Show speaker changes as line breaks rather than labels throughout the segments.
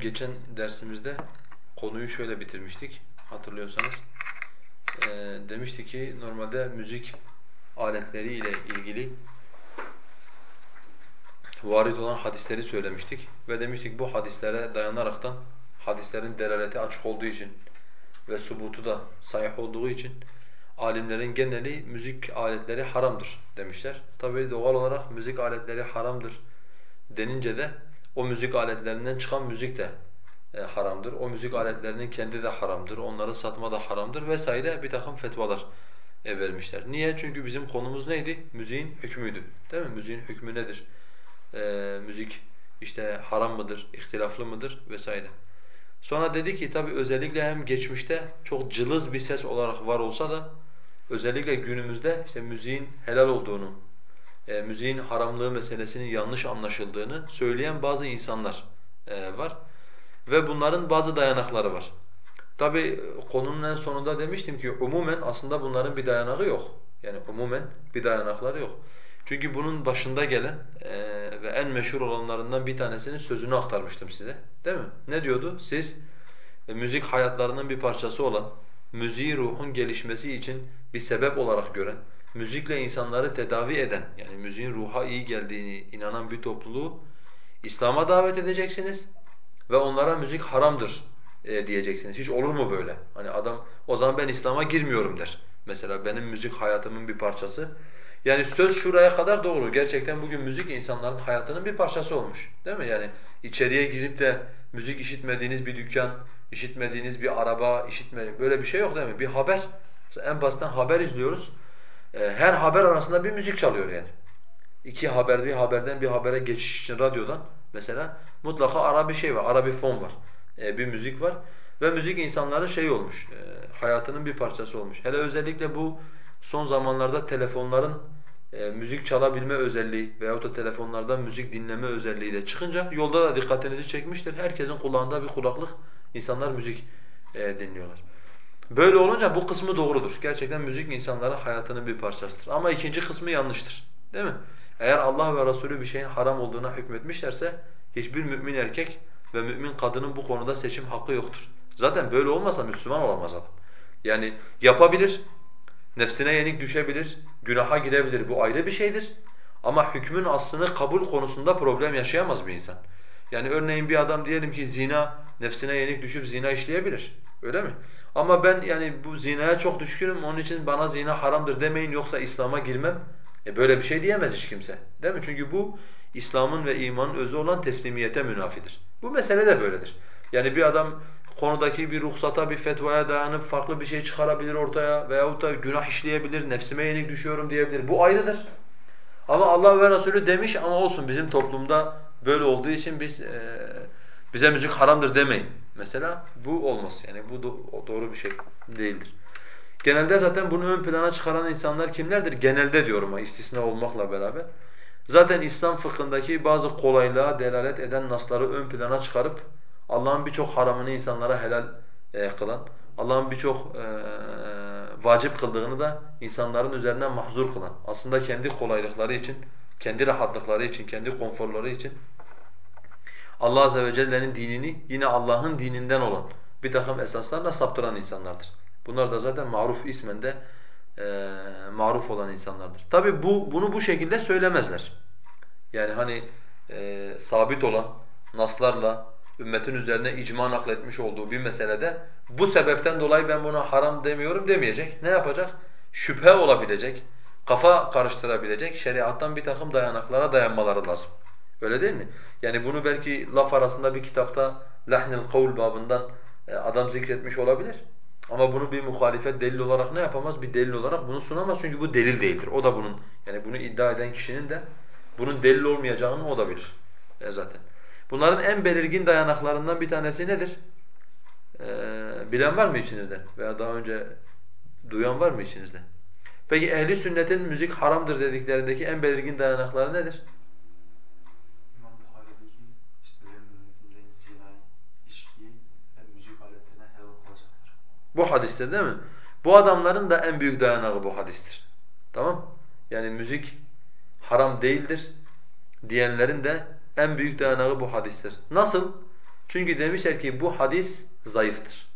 geçen dersimizde konuyu şöyle bitirmiştik hatırlıyorsanız. Ee, demişti ki normalde müzik aletleri ile ilgili varit olan hadisleri söylemiştik ve demiştik bu hadislere dayanaraktan hadislerin delaleti açık olduğu için ve subutu da sahih olduğu için alimlerin geneli müzik aletleri haramdır demişler. Tabii doğal olarak müzik aletleri haramdır denince de o müzik aletlerinden çıkan müzik de e, haramdır. O müzik aletlerinin kendi de haramdır. Onları satma da haramdır vesaire bir takım fetvalar e, vermişler. Niye? Çünkü bizim konumuz neydi? Müziğin hükmüydü. Değil mi? Müziğin hükmü nedir? E, müzik işte haram mıdır, ihtilaflı mıdır vesaire. Sonra dedi ki tabi özellikle hem geçmişte çok cılız bir ses olarak var olsa da özellikle günümüzde işte müziğin helal olduğunu, e, müziğin haramlığı meselesinin yanlış anlaşıldığını söyleyen bazı insanlar e, var. Ve bunların bazı dayanakları var. Tabi konunun en sonunda demiştim ki umumen aslında bunların bir dayanağı yok. Yani umumen bir dayanakları yok. Çünkü bunun başında gelen e, ve en meşhur olanlarından bir tanesinin sözünü aktarmıştım size. Değil mi? Ne diyordu? Siz e, müzik hayatlarının bir parçası olan, müziği ruhun gelişmesi için bir sebep olarak gören, müzikle insanları tedavi eden, yani müziğin ruha iyi geldiğini inanan bir topluluğu İslam'a davet edeceksiniz ve onlara müzik haramdır e, diyeceksiniz. Hiç olur mu böyle? Hani adam o zaman ben İslam'a girmiyorum der. Mesela benim müzik hayatımın bir parçası. Yani söz şuraya kadar doğru. Gerçekten bugün müzik insanların hayatının bir parçası olmuş. Değil mi? Yani içeriye girip de müzik işitmediğiniz bir dükkan, işitmediğiniz bir araba, işitme böyle bir şey yok değil mi? Bir haber. Mesela en basitten haber izliyoruz. Ee, her haber arasında bir müzik çalıyor yani. İki haber bir haberden bir habere geçiş için radyodan mesela mutlaka ara bir şey var, ara bir fon var, ee, bir müzik var. Ve müzik insanların şey olmuş, e, hayatının bir parçası olmuş. Hele özellikle bu son zamanlarda telefonların e, müzik çalabilme özelliği veyahut da telefonlardan müzik dinleme özelliği de çıkınca yolda da dikkatinizi çekmiştir. Herkesin kulağında bir kulaklık, insanlar müzik e, dinliyorlar. Böyle olunca bu kısmı doğrudur. Gerçekten müzik insanların hayatının bir parçasıdır. Ama ikinci kısmı yanlıştır. Değil mi? Eğer Allah ve Resulü bir şeyin haram olduğuna hükmetmişlerse hiçbir mümin erkek ve mümin kadının bu konuda seçim hakkı yoktur. Zaten böyle olmasa Müslüman olamaz adam. Yani yapabilir, nefsine yenik düşebilir, günaha girebilir bu ayrı bir şeydir. Ama hükmün aslını kabul konusunda problem yaşayamaz bir insan. Yani örneğin bir adam diyelim ki zina, nefsine yenik düşüp zina işleyebilir. Öyle mi? Ama ben yani bu zinaya çok düşkünüm onun için bana zina haramdır demeyin yoksa İslam'a girmem. E böyle bir şey diyemez hiç kimse. Değil mi? Çünkü bu İslam'ın ve imanın özü olan teslimiyete münafidir. Bu mesele de böyledir. Yani bir adam konudaki bir ruhsata, bir fetvaya dayanıp farklı bir şey çıkarabilir ortaya veyahut da günah işleyebilir, nefsime yenik düşüyorum diyebilir. Bu ayrıdır. Ama Allah ve Resulü demiş ama olsun bizim toplumda böyle olduğu için biz e, bize müzik haramdır demeyin. Mesela bu olmaz. Yani bu do doğru bir şey değildir. Genelde zaten bunu ön plana çıkaran insanlar kimlerdir? Genelde diyorum istisna olmakla beraber. Zaten İslam fıkhındaki bazı kolaylığa delalet eden nasları ön plana çıkarıp Allah'ın birçok haramını insanlara helal e, kılan, Allah'ın birçok e, vacip kıldığını da insanların üzerinden mahzur kılan, aslında kendi kolaylıkları için, kendi rahatlıkları için, kendi konforları için Allah azze ve celle'nin dinini yine Allah'ın dininden olan bir takım esaslarla saptıran insanlardır. Bunlar da zaten maruf ismen de e, maruf olan insanlardır. Tabi bu bunu bu şekilde söylemezler. Yani hani e, sabit olan naslarla ümmetin üzerine icma nakletmiş olduğu bir meselede bu sebepten dolayı ben buna haram demiyorum demeyecek. Ne yapacak? Şüphe olabilecek, kafa karıştırabilecek şeriattan bir takım dayanaklara dayanmaları lazım. Öyle değil mi? Yani bunu belki laf arasında bir kitapta lahnil kavl babından e, adam zikretmiş olabilir. Ama bunu bir muhalefet delil olarak ne yapamaz? Bir delil olarak bunu sunamaz çünkü bu delil değildir. O da bunun yani bunu iddia eden kişinin de bunun delil olmayacağını o da bilir e zaten. Bunların en belirgin dayanaklarından bir tanesi nedir? Ee, bilen var mı içinizde? Veya daha önce duyan var mı içinizde? Peki ehli sünnetin müzik haramdır dediklerindeki en belirgin dayanakları nedir? Bu hadistir değil mi? Bu adamların da en büyük dayanağı bu hadistir. Tamam? Yani müzik haram değildir diyenlerin de en büyük dayanağı bu hadistir. Nasıl? Çünkü demişler ki bu hadis zayıftır.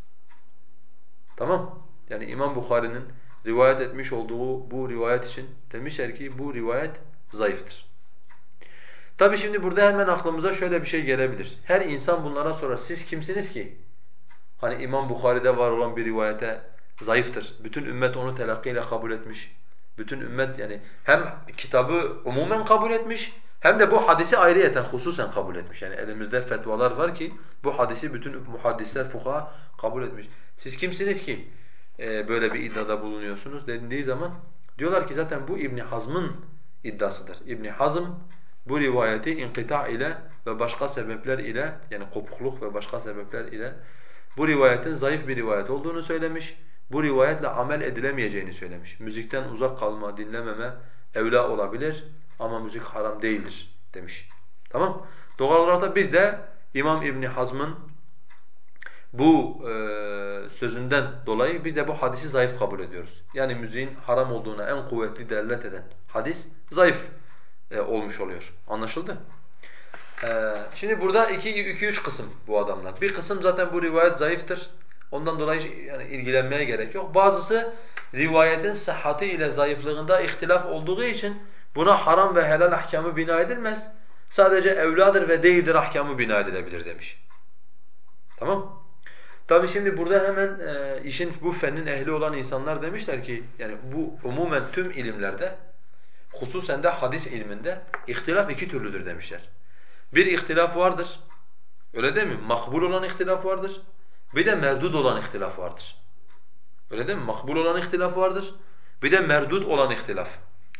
Tamam? Yani İmam Bukhari'nin rivayet etmiş olduğu bu rivayet için demişler ki bu rivayet zayıftır. Tabi şimdi burada hemen aklımıza şöyle bir şey gelebilir. Her insan bunlara sorar. Siz kimsiniz ki? Hani İmam Bukhari'de var olan bir rivayete zayıftır. Bütün ümmet onu telakkiyle kabul etmiş. Bütün ümmet yani hem kitabı umumen kabul etmiş hem de bu hadisi ayrıyeten hususen kabul etmiş. Yani elimizde fetvalar var ki bu hadisi bütün muhaddisler, fukaha kabul etmiş. Siz kimsiniz ki e, böyle bir iddiada bulunuyorsunuz denildiği zaman diyorlar ki zaten bu İbn Hazm'ın iddiasıdır. İbn Hazm bu rivayeti inkita ile ve başka sebepler ile yani kopukluk ve başka sebepler ile bu rivayetin zayıf bir rivayet olduğunu söylemiş. Bu rivayetle amel edilemeyeceğini söylemiş. Müzikten uzak kalma, dinlememe evla olabilir ama müzik haram değildir demiş. Tamam? Doğal olarak da biz de İmam İbn Hazm'ın bu e, sözünden dolayı biz de bu hadisi zayıf kabul ediyoruz. Yani müziğin haram olduğuna en kuvvetli delalet eden hadis zayıf e, olmuş oluyor. Anlaşıldı? E, şimdi burada iki, iki üç kısım bu adamlar. Bir kısım zaten bu rivayet zayıftır. Ondan dolayı yani ilgilenmeye gerek yok. Bazısı rivayetin sıhhati ile zayıflığında ihtilaf olduğu için buna haram ve helal ahkamı bina edilmez. Sadece evladır ve değildir ahkamı bina edilebilir demiş. Tamam? Tabi şimdi burada hemen e, işin bu fennin ehli olan insanlar demişler ki yani bu umumen tüm ilimlerde hususen de hadis ilminde ihtilaf iki türlüdür demişler. Bir ihtilaf vardır. Öyle değil mi? Makbul olan ihtilaf vardır. Bir de merdud olan ihtilaf vardır. Öyle değil mi? Makbul olan ihtilaf vardır. Bir de merdud olan ihtilaf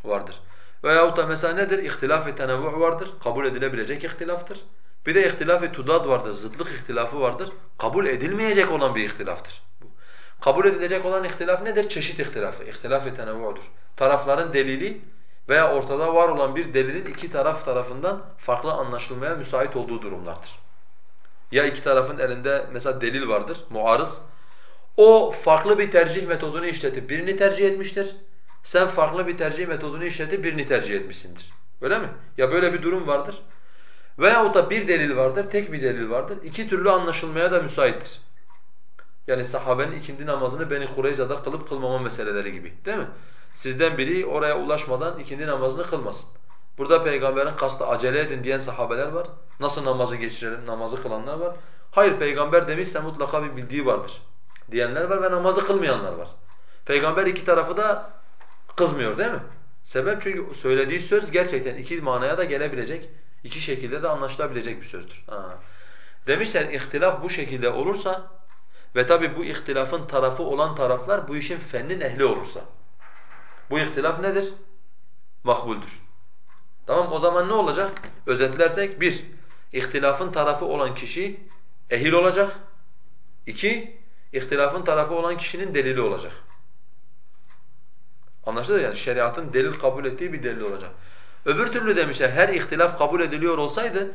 vardır. Veyahut da mesela nedir? İhtilaf-ı tenevvu vardır. Kabul edilebilecek ihtilaftır. Bir de ihtilaf-ı tudad vardır. Zıtlık ihtilafı vardır. Kabul edilmeyecek olan bir ihtilaftır. Kabul edilecek olan ihtilaf nedir? Çeşit ihtilafı. İhtilaf-ı tenevvu'dur. Tarafların delili veya ortada var olan bir delilin iki taraf tarafından farklı anlaşılmaya müsait olduğu durumlardır. Ya iki tarafın elinde mesela delil vardır, muarız. O farklı bir tercih metodunu işletip birini tercih etmiştir. Sen farklı bir tercih metodunu işletip birini tercih etmişsindir. Öyle mi? Ya böyle bir durum vardır. Veyahut da bir delil vardır, tek bir delil vardır. İki türlü anlaşılmaya da müsaittir. Yani sahabenin ikindi namazını Beni Kureyza'da kılıp kılmama meseleleri gibi değil mi? Sizden biri oraya ulaşmadan ikindi namazını kılmasın. Burada peygamberin kastı acele edin diyen sahabeler var. Nasıl namazı geçirelim, namazı kılanlar var. Hayır peygamber demişse mutlaka bir bildiği vardır diyenler var ve namazı kılmayanlar var. Peygamber iki tarafı da kızmıyor değil mi? Sebep çünkü söylediği söz gerçekten iki manaya da gelebilecek, iki şekilde de anlaşılabilecek bir sözdür. Ha. Demişler ihtilaf bu şekilde olursa ve tabi bu ihtilafın tarafı olan taraflar bu işin fennin ehli olursa. Bu ihtilaf nedir? Makbuldür. Tamam o zaman ne olacak? Özetlersek bir, ihtilafın tarafı olan kişi ehil olacak. İki, ihtilafın tarafı olan kişinin delili olacak. Anlaşıldı yani şeriatın delil kabul ettiği bir delil olacak. Öbür türlü demişler her ihtilaf kabul ediliyor olsaydı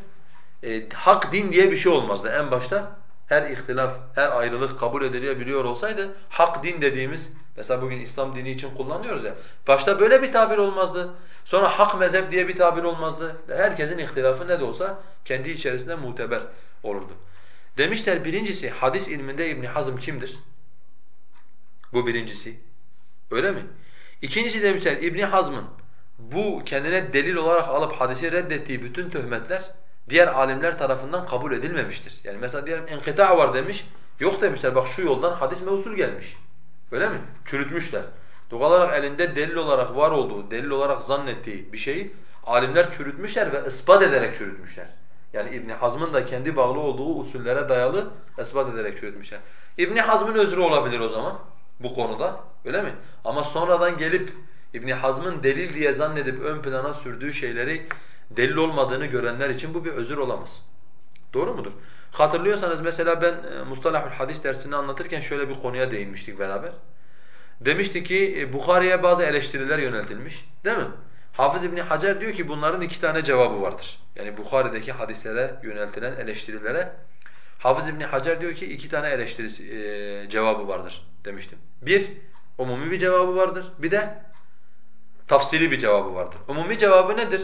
e, hak din diye bir şey olmazdı en başta. Her ihtilaf, her ayrılık kabul edilebiliyor olsaydı hak din dediğimiz mesela bugün İslam dini için kullanıyoruz ya. Başta böyle bir tabir olmazdı. Sonra hak mezhep diye bir tabir olmazdı. Herkesin ihtilafı ne de olsa kendi içerisinde muteber olurdu. Demişler birincisi hadis ilminde İbn Hazm kimdir? Bu birincisi. Öyle mi? İkincisi demişler İbn Hazm'ın bu kendine delil olarak alıp hadisi reddettiği bütün töhmetler diğer alimler tarafından kabul edilmemiştir. Yani mesela diyelim enkıta var demiş, yok demişler bak şu yoldan hadis mevsul gelmiş. Öyle mi? Çürütmüşler. Doğal olarak elinde delil olarak var olduğu, delil olarak zannettiği bir şeyi alimler çürütmüşler ve ispat ederek çürütmüşler. Yani İbn Hazm'ın da kendi bağlı olduğu usullere dayalı ispat ederek çürütmüşler. İbn Hazm'ın özrü olabilir o zaman bu konuda. Öyle mi? Ama sonradan gelip İbn Hazm'ın delil diye zannedip ön plana sürdüğü şeyleri delil olmadığını görenler için bu bir özür olamaz. Doğru mudur? Hatırlıyorsanız mesela ben e, Mustalahül Hadis dersini anlatırken şöyle bir konuya değinmiştik beraber. Demişti ki e, Bukhari'ye bazı eleştiriler yöneltilmiş. Değil mi? Hafız İbn Hacer diyor ki bunların iki tane cevabı vardır. Yani Bukhari'deki hadislere yöneltilen eleştirilere Hafız İbn Hacer diyor ki iki tane eleştiri e, cevabı vardır demiştim. Bir, umumi bir cevabı vardır. Bir de tafsili bir cevabı vardır. Umumi cevabı nedir?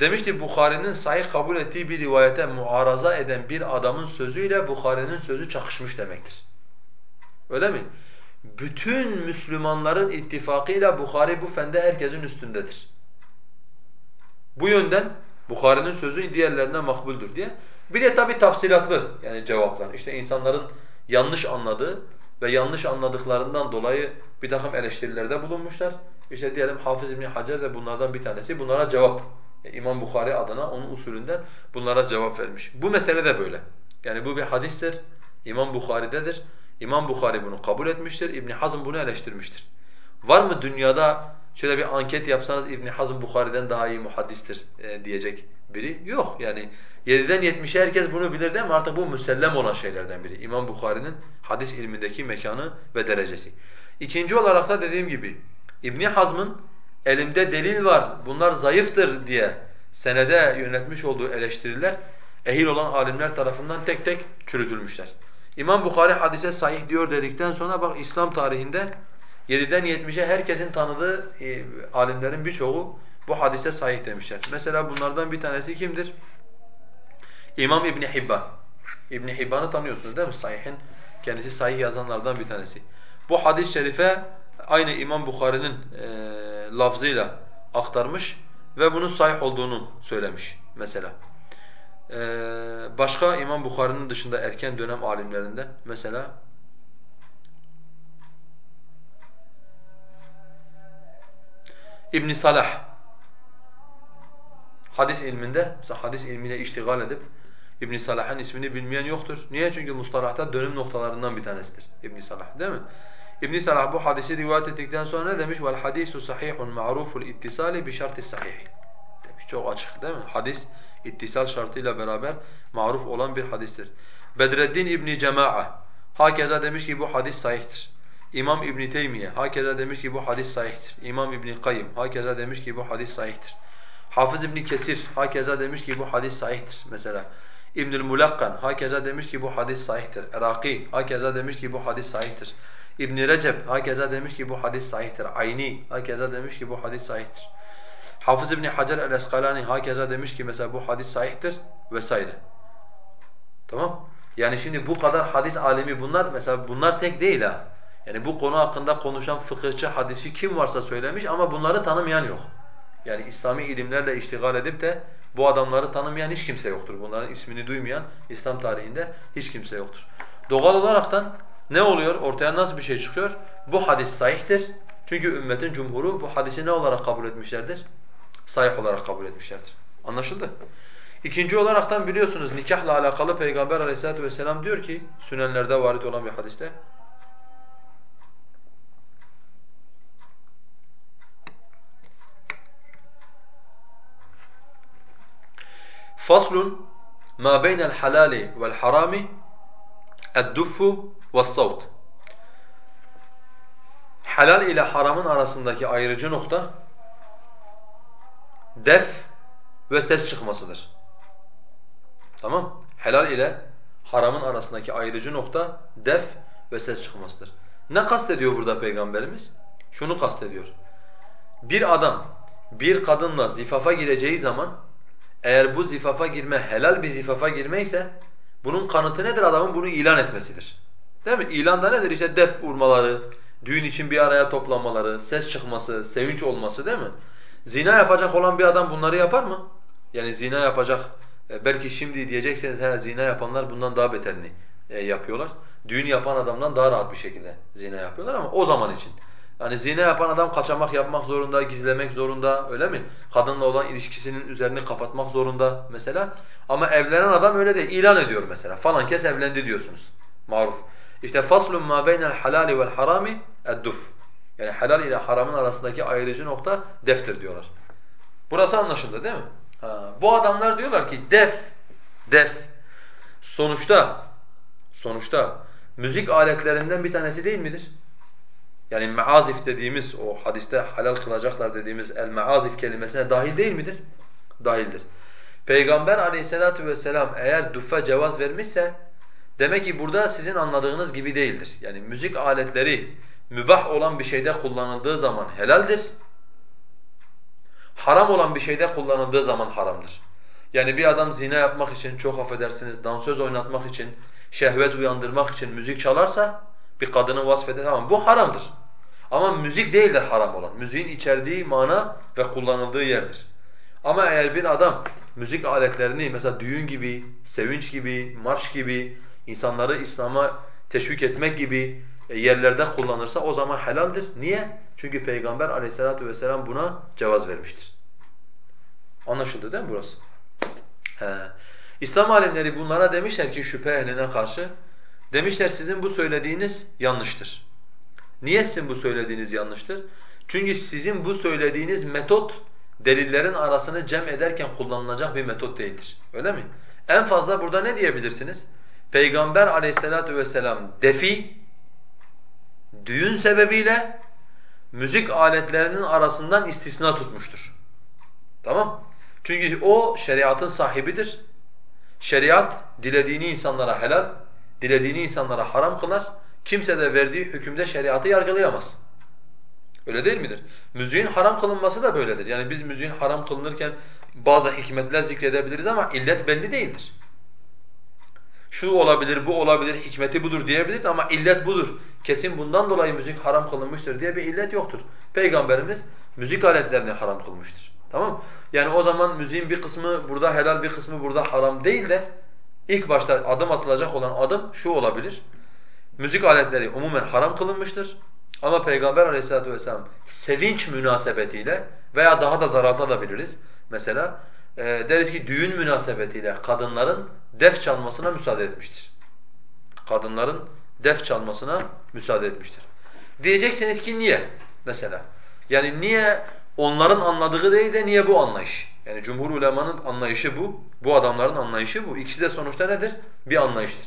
Demişti Bukhari'nin sahih kabul ettiği bir rivayete muaraza eden bir adamın sözüyle Bukhari'nin sözü çakışmış demektir. Öyle mi? Bütün Müslümanların ittifakıyla Bukhari bu fende herkesin üstündedir. Bu yönden Bukhari'nin sözü diğerlerinden makbuldür diye. Bir de tabi tafsilatlı yani cevaplar. İşte insanların yanlış anladığı ve yanlış anladıklarından dolayı bir takım eleştirilerde bulunmuşlar. İşte diyelim Hafız İbn Hacer de bunlardan bir tanesi. Bunlara cevap İmam Bukhari adına onun usulünden bunlara cevap vermiş. Bu mesele de böyle. Yani bu bir hadistir. İmam Bukhari'dedir. İmam Bukhari bunu kabul etmiştir. İbn Hazm bunu eleştirmiştir. Var mı dünyada şöyle bir anket yapsanız İbn Hazm Bukhari'den daha iyi muhaddistir e, diyecek biri? Yok. Yani 7'den 70'e herkes bunu bilir değil? Artık bu müsellem olan şeylerden biri. İmam Bukhari'nin hadis ilmindeki mekanı ve derecesi. İkinci olarak da dediğim gibi İbn Hazm'ın elimde delil var, bunlar zayıftır diye senede yönetmiş olduğu eleştiriler ehil olan alimler tarafından tek tek çürütülmüşler. İmam Bukhari hadise sahih diyor dedikten sonra bak İslam tarihinde 7'den 70'e herkesin tanıdığı e, alimlerin birçoğu bu hadise sahih demişler. Mesela bunlardan bir tanesi kimdir? İmam İbn Hibban. İbn Hibban'ı tanıyorsunuz değil mi? Sahih'in kendisi sahih yazanlardan bir tanesi. Bu hadis-i şerife aynı İmam Bukhari'nin e, lafzıyla aktarmış ve bunun sahih olduğunu söylemiş mesela. E, başka İmam Bukhari'nin dışında erken dönem alimlerinden mesela İbn Salah hadis ilminde hadis ilmiyle iştigal edip İbn Salah'ın ismini bilmeyen yoktur. Niye? Çünkü mustalahta dönüm noktalarından bir tanesidir İbn Salah, değil mi? İbn Salah bu hadisi rivayet ettikten sonra ne demiş? Vel hadisu sahihun ma'ruful ittisali bi şartı sahih. Demiş çok açık değil mi? Hadis ittisal şartıyla beraber maruf olan bir hadistir. Bedreddin İbn Cema'a hakeza demiş ki bu hadis sahihtir. İmam İbn Teymiye hakeza demiş ki bu hadis sahihtir. İmam İbn Kayyim hakeza demiş ki bu hadis sahihtir. Hafız İbn Kesir hakeza demiş ki bu hadis sahihtir mesela. İbnül Mulakkan hakeza demiş ki bu hadis sahihtir. Iraki hakeza demiş ki bu hadis sahihtir. İbn Recep hakeza demiş ki bu hadis sahihtir. Ayni hakeza demiş ki bu hadis sahihtir. Hafız İbn Hacer el-Eskalani hakeza demiş ki mesela bu hadis sahihtir vesaire. Tamam? Yani şimdi bu kadar hadis alimi bunlar mesela bunlar tek değil ha. Yani bu konu hakkında konuşan fıkıhçı, hadisi kim varsa söylemiş ama bunları tanımayan yok. Yani İslami ilimlerle iştigal edip de bu adamları tanımayan hiç kimse yoktur. Bunların ismini duymayan İslam tarihinde hiç kimse yoktur. Doğal olaraktan ne oluyor? Ortaya nasıl bir şey çıkıyor? Bu hadis sahihtir. Çünkü ümmetin cumhuru bu hadisi ne olarak kabul etmişlerdir? Sahih olarak kabul etmişlerdir. Anlaşıldı? İkinci olaraktan biliyorsunuz nikahla alakalı Peygamber aleyhissalatu vesselam diyor ki sünenlerde varit olan bir hadiste Faslun ma beynel halali vel harami edduffu ve's-savt. Helal ile haramın arasındaki ayrıcı nokta def ve ses çıkmasıdır. Tamam? Helal ile haramın arasındaki ayrıcı nokta def ve ses çıkmasıdır. Ne kastediyor burada Peygamberimiz? Şunu kastediyor. Bir adam bir kadınla zifafa gireceği zaman eğer bu zifafa girme helal bir zifafa girme ise bunun kanıtı nedir? Adamın bunu ilan etmesidir. Değil mi? İlan da nedir? İşte def vurmaları, düğün için bir araya toplanmaları, ses çıkması, sevinç olması değil mi? Zina yapacak olan bir adam bunları yapar mı? Yani zina yapacak, e, belki şimdi diyecekseniz he, zina yapanlar bundan daha beterini e, yapıyorlar. Düğün yapan adamdan daha rahat bir şekilde zina yapıyorlar ama o zaman için. Yani zina yapan adam kaçamak yapmak zorunda, gizlemek zorunda öyle mi? Kadınla olan ilişkisinin üzerini kapatmak zorunda mesela. Ama evlenen adam öyle değil, ilan ediyor mesela. Falan kes evlendi diyorsunuz. Maruf. İşte faslun ma beynel halali vel harami edduf. Yani helal ile haramın arasındaki ayrıcı nokta deftir diyorlar. Burası anlaşıldı değil mi? Ha. Bu adamlar diyorlar ki def, def sonuçta sonuçta müzik aletlerinden bir tanesi değil midir? Yani meazif dediğimiz o hadiste halal kılacaklar dediğimiz el meazif kelimesine dahil değil midir? Dahildir. Peygamber aleyhissalatu vesselam eğer düffe cevaz vermişse demek ki burada sizin anladığınız gibi değildir. Yani müzik aletleri mübah olan bir şeyde kullanıldığı zaman helaldir. haram olan bir şeyde kullanıldığı zaman haramdır. Yani bir adam zina yapmak için, çok affedersiniz, dansöz oynatmak için, şehvet uyandırmak için müzik çalarsa, bir kadını vasfeder, tamam bu haramdır. Ama müzik değildir haram olan. Müziğin içerdiği mana ve kullanıldığı yerdir. Ama eğer bir adam müzik aletlerini mesela düğün gibi, sevinç gibi, marş gibi, insanları İslam'a teşvik etmek gibi e, yerlerde kullanırsa o zaman helaldir. Niye? Çünkü Peygamber aleyhissalatu vesselam buna cevaz vermiştir. Anlaşıldı değil mi burası? He. İslam alimleri bunlara demişler ki şüphe ehline karşı, demişler sizin bu söylediğiniz yanlıştır. Niye sizin bu söylediğiniz yanlıştır? Çünkü sizin bu söylediğiniz metot delillerin arasını cem ederken kullanılacak bir metot değildir. Öyle mi? En fazla burada ne diyebilirsiniz? Peygamber aleyhissalatu vesselam defi, düğün sebebiyle müzik aletlerinin arasından istisna tutmuştur. Tamam? Çünkü o şeriatın sahibidir. Şeriat dilediğini insanlara helal, dilediğini insanlara haram kılar. Kimse de verdiği hükümde şeriatı yargılayamaz. Öyle değil midir? Müziğin haram kılınması da böyledir. Yani biz müziğin haram kılınırken bazı hikmetler zikredebiliriz ama illet belli değildir. Şu olabilir, bu olabilir, hikmeti budur diyebiliriz ama illet budur. Kesin bundan dolayı müzik haram kılınmıştır diye bir illet yoktur. Peygamberimiz müzik aletlerini haram kılmıştır. Tamam Yani o zaman müziğin bir kısmı burada helal, bir kısmı burada haram değil de ilk başta adım atılacak olan adım şu olabilir. Müzik aletleri umumen haram kılınmıştır. Ama Peygamber aleyhissalatu vesselam sevinç münasebetiyle veya daha da daraltabiliriz. Mesela e, deriz ki düğün münasebetiyle kadınların def çalmasına müsaade etmiştir. Kadınların def çalmasına müsaade etmiştir. Diyeceksiniz ki niye mesela? Yani niye onların anladığı değil de niye bu anlayış? Yani cumhur ulemanın anlayışı bu, bu adamların anlayışı bu. İkisi de sonuçta nedir? Bir anlayıştır.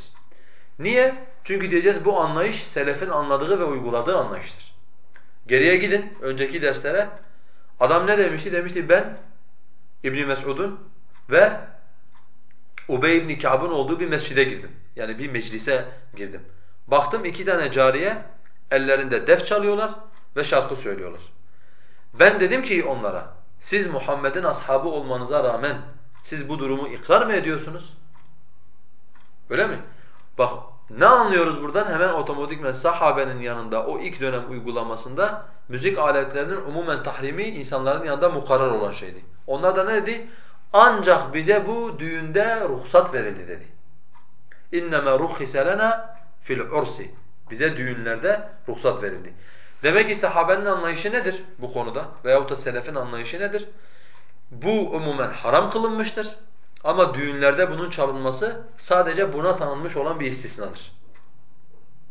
Niye? Çünkü diyeceğiz bu anlayış selefin anladığı ve uyguladığı anlayıştır. Geriye gidin önceki derslere. Adam ne demişti? Demişti ben İbn Mes'ud'un ve Ubey ibn Ka'b'ın olduğu bir mescide girdim. Yani bir meclise girdim. Baktım iki tane cariye ellerinde def çalıyorlar ve şarkı söylüyorlar. Ben dedim ki onlara, siz Muhammed'in ashabı olmanıza rağmen siz bu durumu ikrar mı ediyorsunuz? Öyle mi? Bak ne anlıyoruz buradan? Hemen otomatikmen sahabenin yanında o ilk dönem uygulamasında müzik aletlerinin umumen tahrimi insanların yanında mukarrar olan şeydi. Onlar da ne dedi? Ancak bize bu düğünde ruhsat verildi dedi. İnneme ruhhise lena fil ursi. Bize düğünlerde ruhsat verildi. Demek ki sahabenin anlayışı nedir bu konuda veyahut da selefin anlayışı nedir? Bu umumen haram kılınmıştır. Ama düğünlerde bunun çalınması sadece buna tanınmış olan bir istisnadır.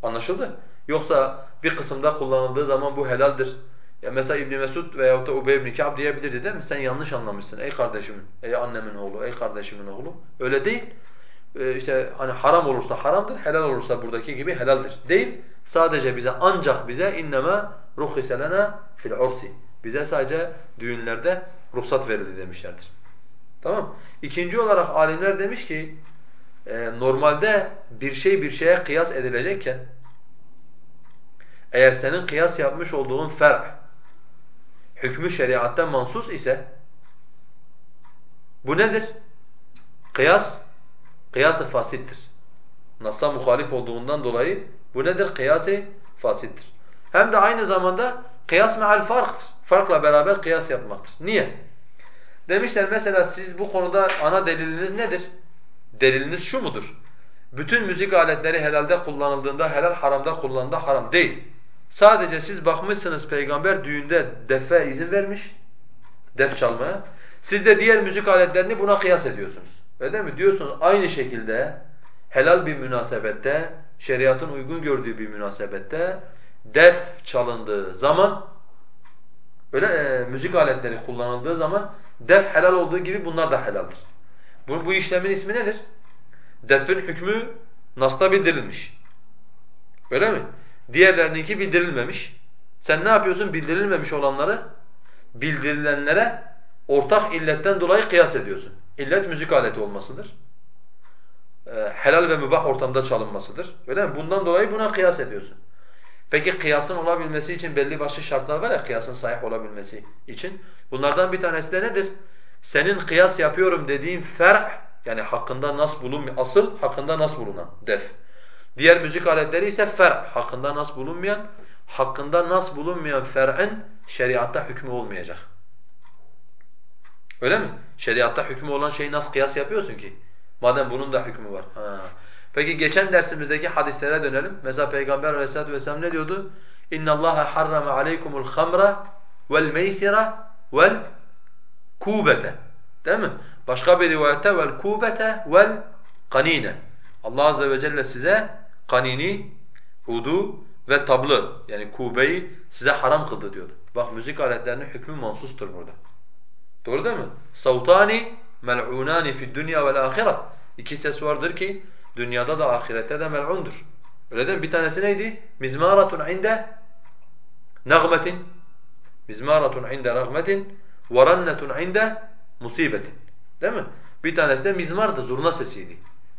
Anlaşıldı? Yoksa bir kısımda kullanıldığı zaman bu helaldir. Ya mesela İbn Mesud veyahut da Ubey ibn Ka'b diyebilirdi değil mi? Sen yanlış anlamışsın ey kardeşimin, ey annemin oğlu, ey kardeşimin oğlu. Öyle değil. Ee, işte hani haram olursa haramdır, helal olursa buradaki gibi helaldir. Değil. Sadece bize ancak bize inneme ruhise lena fil ursi. Bize sadece düğünlerde ruhsat verildi demişlerdir. Tamam? İkinci olarak alimler demiş ki e, normalde bir şey bir şeye kıyas edilecekken eğer senin kıyas yapmış olduğun fer hükmü şeriatten mansus ise bu nedir? Kıyas kıyas-ı fasittir. Nas'a muhalif olduğundan dolayı bu nedir? Kıyas-ı fasittir. Hem de aynı zamanda kıyas meal farktır. Farkla beraber kıyas yapmaktır. Niye? Demişler mesela siz bu konuda ana deliliniz nedir? Deliliniz şu mudur? Bütün müzik aletleri helalde kullanıldığında helal, haramda kullanıldığında haram değil. Sadece siz bakmışsınız peygamber düğünde defe izin vermiş, def çalmaya. Siz de diğer müzik aletlerini buna kıyas ediyorsunuz. Öyle mi? Diyorsunuz aynı şekilde helal bir münasebette, şeriatın uygun gördüğü bir münasebette def çalındığı zaman öyle e, müzik aletleri kullanıldığı zaman Def helal olduğu gibi bunlar da helaldir. Bu, bu işlemin ismi nedir? Defin hükmü Nas'ta bildirilmiş. Öyle mi? Diğerlerininki bildirilmemiş. Sen ne yapıyorsun? Bildirilmemiş olanları bildirilenlere ortak illetten dolayı kıyas ediyorsun. İllet müzik aleti olmasıdır. Ee, helal ve mübah ortamda çalınmasıdır. Öyle mi? Bundan dolayı buna kıyas ediyorsun. Peki kıyasın olabilmesi için belli başlı şartlar var ya kıyasın sahih olabilmesi için. Bunlardan bir tanesi de nedir? Senin kıyas yapıyorum dediğin fer yani hakkında nas bulunmuyor. Asıl hakkında nas bulunan def. Diğer müzik aletleri ise fer hakkında nas bulunmayan, hakkında nas bulunmayan fer'in şeriatta hükmü olmayacak. Öyle mi? Şeriatta hükmü olan şeyi nasıl kıyas yapıyorsun ki? Madem bunun da hükmü var. Ha. Peki geçen dersimizdeki hadislere dönelim. Mesela Peygamber Aleyhisselatü vesselam ne diyordu? اِنَّ اللّٰهَ حَرَّمَ عَلَيْكُمُ الْخَمْرَ وَالْمَيْسِرَ وَالْكُوبَةَ Değil mi? Başka bir rivayette وَالْكُوبَةَ وَالْقَن۪ينَ Allah Azze ve Celle size kanini, udu ve tablı yani kubeyi size haram kıldı diyordu. Bak müzik aletlerinin hükmü mansustur burada. Doğru değil mi? Savtani mel'unani fi dunya vel ahiret. İki ses vardır ki dünyada da ahirette de mel'undur. Öyle değil mi? Bir tanesi neydi? Mizmaratun inde nagmetin. Mizmaratun inde nagmetin ve rannetun inde musibetin. Değil mi? Bir tanesi de mizmardı, zurna sesiydi.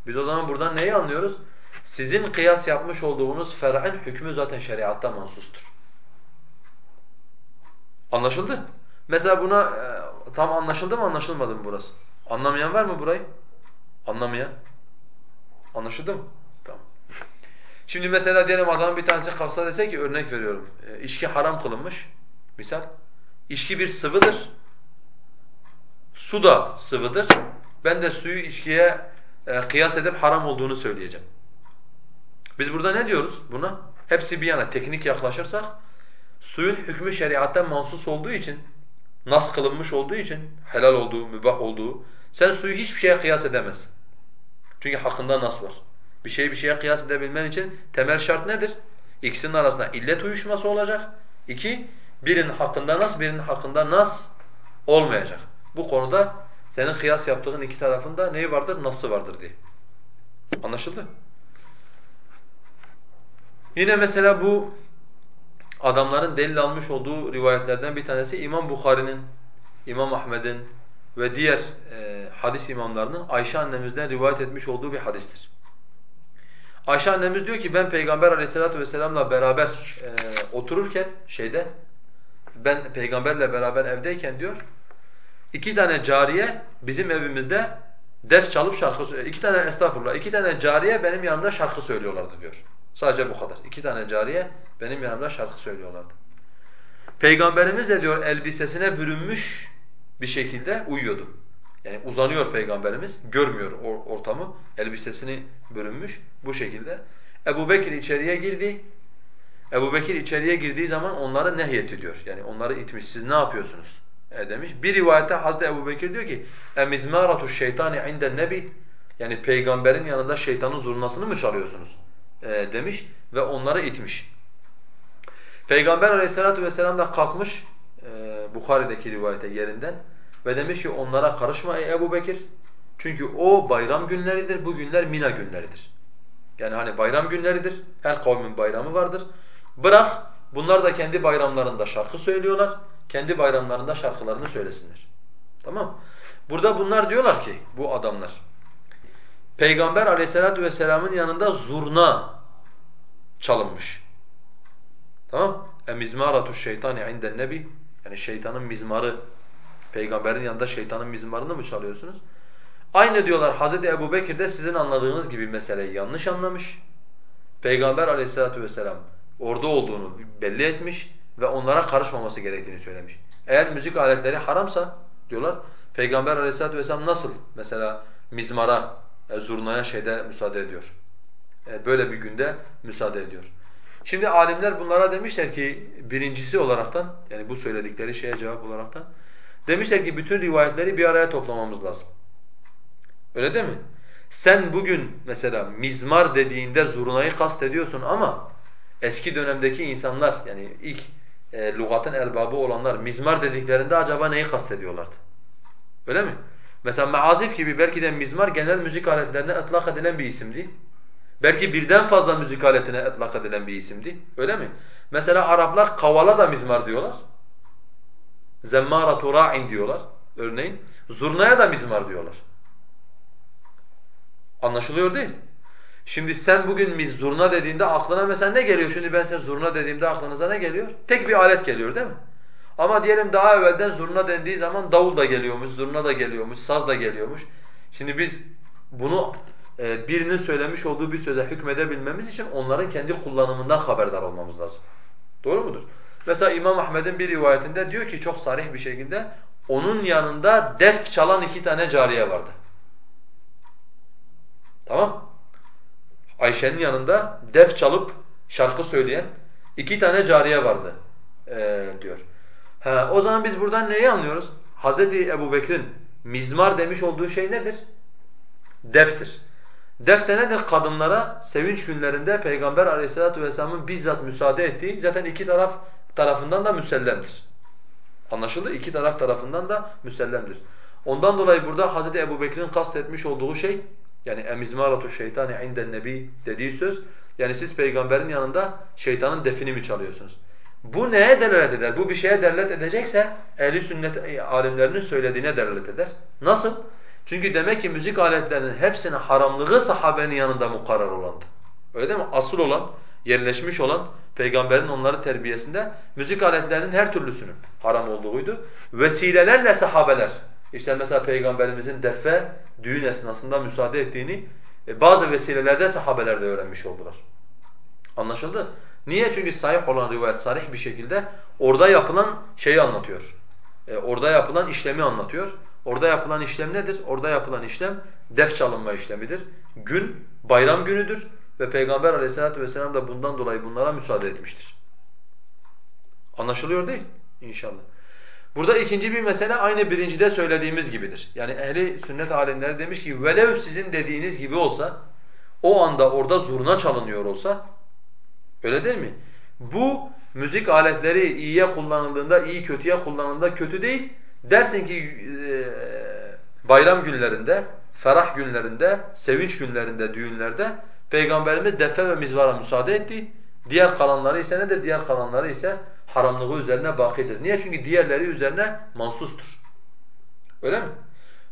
Biz o zaman buradan neyi anlıyoruz? Sizin kıyas yapmış olduğunuz fer'in hükmü zaten şeriatta mansustur. Anlaşıldı? Mesela buna e, tam anlaşıldı mı anlaşılmadı mı burası? Anlamayan var mı burayı? Anlamayan? Anlaşıldı mı? Tamam. Şimdi mesela diyelim adam bir tanesi kalksa dese ki örnek veriyorum. E, içki haram kılınmış. Misal. İçki bir sıvıdır. Su da sıvıdır. Ben de suyu içkiye e, kıyas edip haram olduğunu söyleyeceğim. Biz burada ne diyoruz buna? Hepsi bir yana teknik yaklaşırsak suyun hükmü şeriatta mansus olduğu için nas kılınmış olduğu için helal olduğu, mübah olduğu sen suyu hiçbir şeye kıyas edemezsin. Çünkü hakkında nas var. Bir şeyi bir şeye kıyas edebilmen için temel şart nedir? İkisinin arasında illet uyuşması olacak. İki, birinin hakkında nas, birinin hakkında nas olmayacak. Bu konuda senin kıyas yaptığın iki tarafında neyi vardır? Nası vardır diye. Anlaşıldı? Yine mesela bu adamların delil almış olduğu rivayetlerden bir tanesi İmam Bukhari'nin, İmam Ahmed'in ve diğer e, hadis imamlarının Ayşe annemizden rivayet etmiş olduğu bir hadistir. Ayşe annemiz diyor ki ben Peygamber aleyhissalatu vesselam'la beraber e, otururken şeyde ben peygamberle beraber evdeyken diyor iki tane cariye bizim evimizde def çalıp şarkı söylüyor. İki tane estağfurullah, iki tane cariye benim yanımda şarkı söylüyorlardı diyor. Sadece bu kadar. İki tane cariye benim yanımda şarkı söylüyorlardı. Peygamberimiz de diyor elbisesine bürünmüş bir şekilde uyuyordu. Yani uzanıyor Peygamberimiz, görmüyor ortamı, elbisesini bürünmüş bu şekilde. Ebu Bekir içeriye girdi. Ebu Bekir içeriye girdiği zaman onları nehyet ediyor. Yani onları itmiş, siz ne yapıyorsunuz? E demiş. Bir rivayette Hazreti Ebu Bekir diyor ki اَمِزْمَارَةُ الشَّيْطَانِ عِنْدَ النَّبِي Yani peygamberin yanında şeytanın zurnasını mı çalıyorsunuz? E, demiş ve onları itmiş. Peygamber aleyhissalatu vesselam da kalkmış e, Bukhari'deki rivayete yerinden ve demiş ki onlara karışma ey Ebu Bekir. Çünkü o bayram günleridir, bu günler Mina günleridir. Yani hani bayram günleridir, her kavmin bayramı vardır. Bırak, bunlar da kendi bayramlarında şarkı söylüyorlar, kendi bayramlarında şarkılarını söylesinler. Tamam Burada bunlar diyorlar ki, bu adamlar, Peygamber aleyhissalatu vesselamın yanında zurna çalınmış. Tamam? Mizmaratu şeytani inden nebi yani şeytanın mizmarı peygamberin yanında şeytanın mizmarını mı çalıyorsunuz? Aynı diyorlar Hazreti Ebu Bekir de sizin anladığınız gibi meseleyi yanlış anlamış. Peygamber aleyhissalatu vesselam orada olduğunu belli etmiş ve onlara karışmaması gerektiğini söylemiş. Eğer müzik aletleri haramsa diyorlar Peygamber aleyhissalatu vesselam nasıl mesela mizmara, e, zurnaya şeyde müsaade ediyor? E, böyle bir günde müsaade ediyor. Şimdi alimler bunlara demişler ki birincisi olaraktan yani bu söyledikleri şeye cevap olaraktan demişler ki bütün rivayetleri bir araya toplamamız lazım. Öyle değil mi? Sen bugün mesela mizmar dediğinde zurnayı kast ediyorsun ama eski dönemdeki insanlar yani ilk e, lügatın erbabı olanlar mizmar dediklerinde acaba neyi kast ediyorlardı? Öyle mi? Mesela meazif gibi belki de mizmar genel müzik aletlerine ıtlak edilen bir isimdi. Belki birden fazla müzik aletine etlak edilen bir isimdi. Öyle mi? Mesela Araplar kavala da mizmar diyorlar. Zemmâratu ra'in diyorlar örneğin. Zurnaya da mizmar diyorlar. Anlaşılıyor değil. Şimdi sen bugün biz zurna dediğinde aklına mesela ne geliyor? Şimdi ben size zurna dediğimde aklınıza ne geliyor? Tek bir alet geliyor değil mi? Ama diyelim daha evvelden zurna dendiği zaman davul da geliyormuş, zurna da geliyormuş, saz da geliyormuş. Şimdi biz bunu birinin söylemiş olduğu bir söze hükmedebilmemiz için onların kendi kullanımından haberdar olmamız lazım. Doğru mudur? Mesela İmam Ahmed'in bir rivayetinde diyor ki çok sarih bir şekilde onun yanında def çalan iki tane cariye vardı. Tamam? Ayşe'nin yanında def çalıp şarkı söyleyen iki tane cariye vardı ee, diyor. Ha, o zaman biz buradan neyi anlıyoruz? Hazreti Ebu Bekir'in mizmar demiş olduğu şey nedir? Deftir. Def de nedir? Kadınlara sevinç günlerinde Peygamber aleyhissalatu vesselamın bizzat müsaade ettiği zaten iki taraf tarafından da müsellemdir. Anlaşıldı? İki taraf tarafından da müsellemdir. Ondan dolayı burada Hazreti Ebu Bekir'in kastetmiş olduğu şey yani emizmaratu şeytani inden nebi dediği söz yani siz peygamberin yanında şeytanın defini mi çalıyorsunuz? Bu neye delalet eder? Bu bir şeye delalet edecekse ehli sünnet alimlerinin söylediğine delalet eder. Nasıl? Çünkü demek ki müzik aletlerinin hepsinin haramlığı sahabenin yanında mukarrar olandı. Öyle değil mi? Asıl olan, yerleşmiş olan peygamberin onları terbiyesinde müzik aletlerinin her türlüsünün haram olduğuydu. Vesilelerle sahabeler işte mesela Peygamberimizin defe düğün esnasında müsaade ettiğini e, bazı vesilelerde sahabeler de öğrenmiş oldular. Anlaşıldı? Niye? Çünkü sahih olan rivayet sarih bir şekilde orada yapılan şeyi anlatıyor. E, orada yapılan işlemi anlatıyor. Orada yapılan işlem nedir? Orada yapılan işlem def çalınma işlemidir. Gün bayram günüdür ve Peygamber aleyhissalatu vesselam da bundan dolayı bunlara müsaade etmiştir. Anlaşılıyor değil İnşallah. Burada ikinci bir mesele aynı birincide söylediğimiz gibidir. Yani ehli sünnet alimleri demiş ki velev sizin dediğiniz gibi olsa o anda orada zurna çalınıyor olsa öyle değil mi? Bu müzik aletleri iyiye kullanıldığında iyi kötüye kullanıldığında kötü değil. Dersin ki e, bayram günlerinde, ferah günlerinde, sevinç günlerinde, düğünlerde Peygamberimiz defe ve mizvara müsaade etti. Diğer kalanları ise nedir? Diğer kalanları ise haramlığı üzerine bakidir. Niye? Çünkü diğerleri üzerine mansustur. Öyle mi?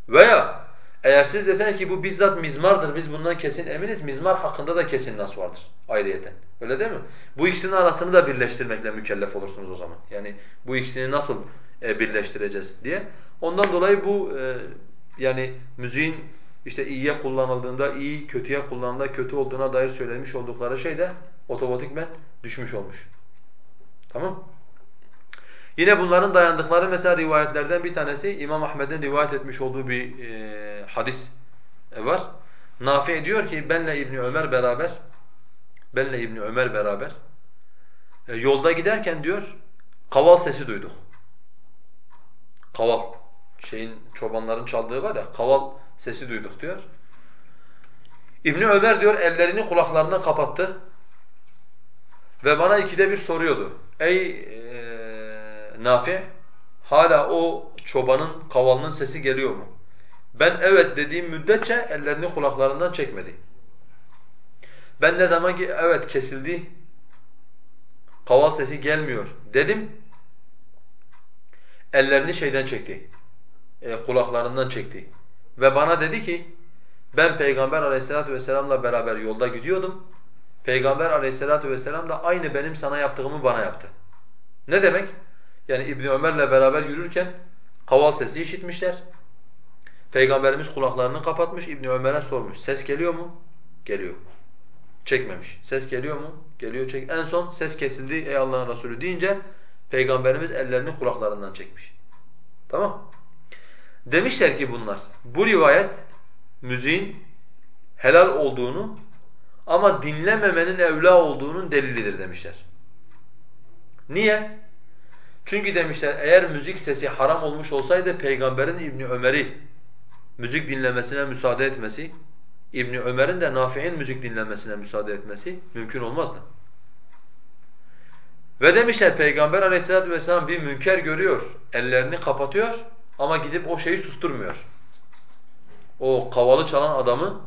Veya eğer siz deseniz ki bu bizzat mizmardır, biz bundan kesin eminiz, mizmar hakkında da kesin nas vardır ayrıyeten. Öyle değil mi? Bu ikisinin arasını da birleştirmekle mükellef olursunuz o zaman. Yani bu ikisini nasıl birleştireceğiz diye. Ondan dolayı bu e, yani müziğin işte iyiye kullanıldığında iyi, kötüye kullanıldığında kötü olduğuna dair söylemiş oldukları şey de otomatikmen düşmüş olmuş. Tamam? Yine bunların dayandıkları mesela rivayetlerden bir tanesi İmam Ahmed'in rivayet etmiş olduğu bir e, hadis var. Nafi diyor ki benle İbni Ömer beraber benle İbni Ömer beraber e, yolda giderken diyor kaval sesi duyduk. Kaval şeyin çobanların çaldığı var ya kaval sesi duyduk diyor. İbni Ömer diyor ellerini kulaklarına kapattı ve bana ikide bir soruyordu. Ey e, Nafi hala o çobanın kavalının sesi geliyor mu? Ben evet dediğim müddetçe ellerini kulaklarından çekmedi. Ben ne zaman ki evet kesildi, kaval sesi gelmiyor dedim, ellerini şeyden çekti, e, kulaklarından çekti. Ve bana dedi ki, ben Peygamber aleyhissalatu vesselam'la beraber yolda gidiyordum. Peygamber aleyhissalatu vesselam da aynı benim sana yaptığımı bana yaptı. Ne demek? Yani İbni Ömer'le beraber yürürken kaval sesi işitmişler. Peygamberimiz kulaklarını kapatmış, İbni Ömer'e sormuş. Ses geliyor mu? Geliyor. Çekmemiş. Ses geliyor mu? Geliyor. Çek. En son ses kesildi ey Allah'ın Resulü deyince Peygamberimiz ellerini kulaklarından çekmiş. Tamam? Demişler ki bunlar, bu rivayet müziğin helal olduğunu ama dinlememenin evla olduğunun delilidir demişler. Niye? Çünkü demişler eğer müzik sesi haram olmuş olsaydı Peygamberin İbni Ömer'i müzik dinlemesine müsaade etmesi, İbni Ömer'in de Nafi'in müzik dinlemesine müsaade etmesi mümkün olmazdı. Ve demişler Peygamber aleyhissalatu vesselam bir münker görüyor, ellerini kapatıyor ama gidip o şeyi susturmuyor. O kavalı çalan adamı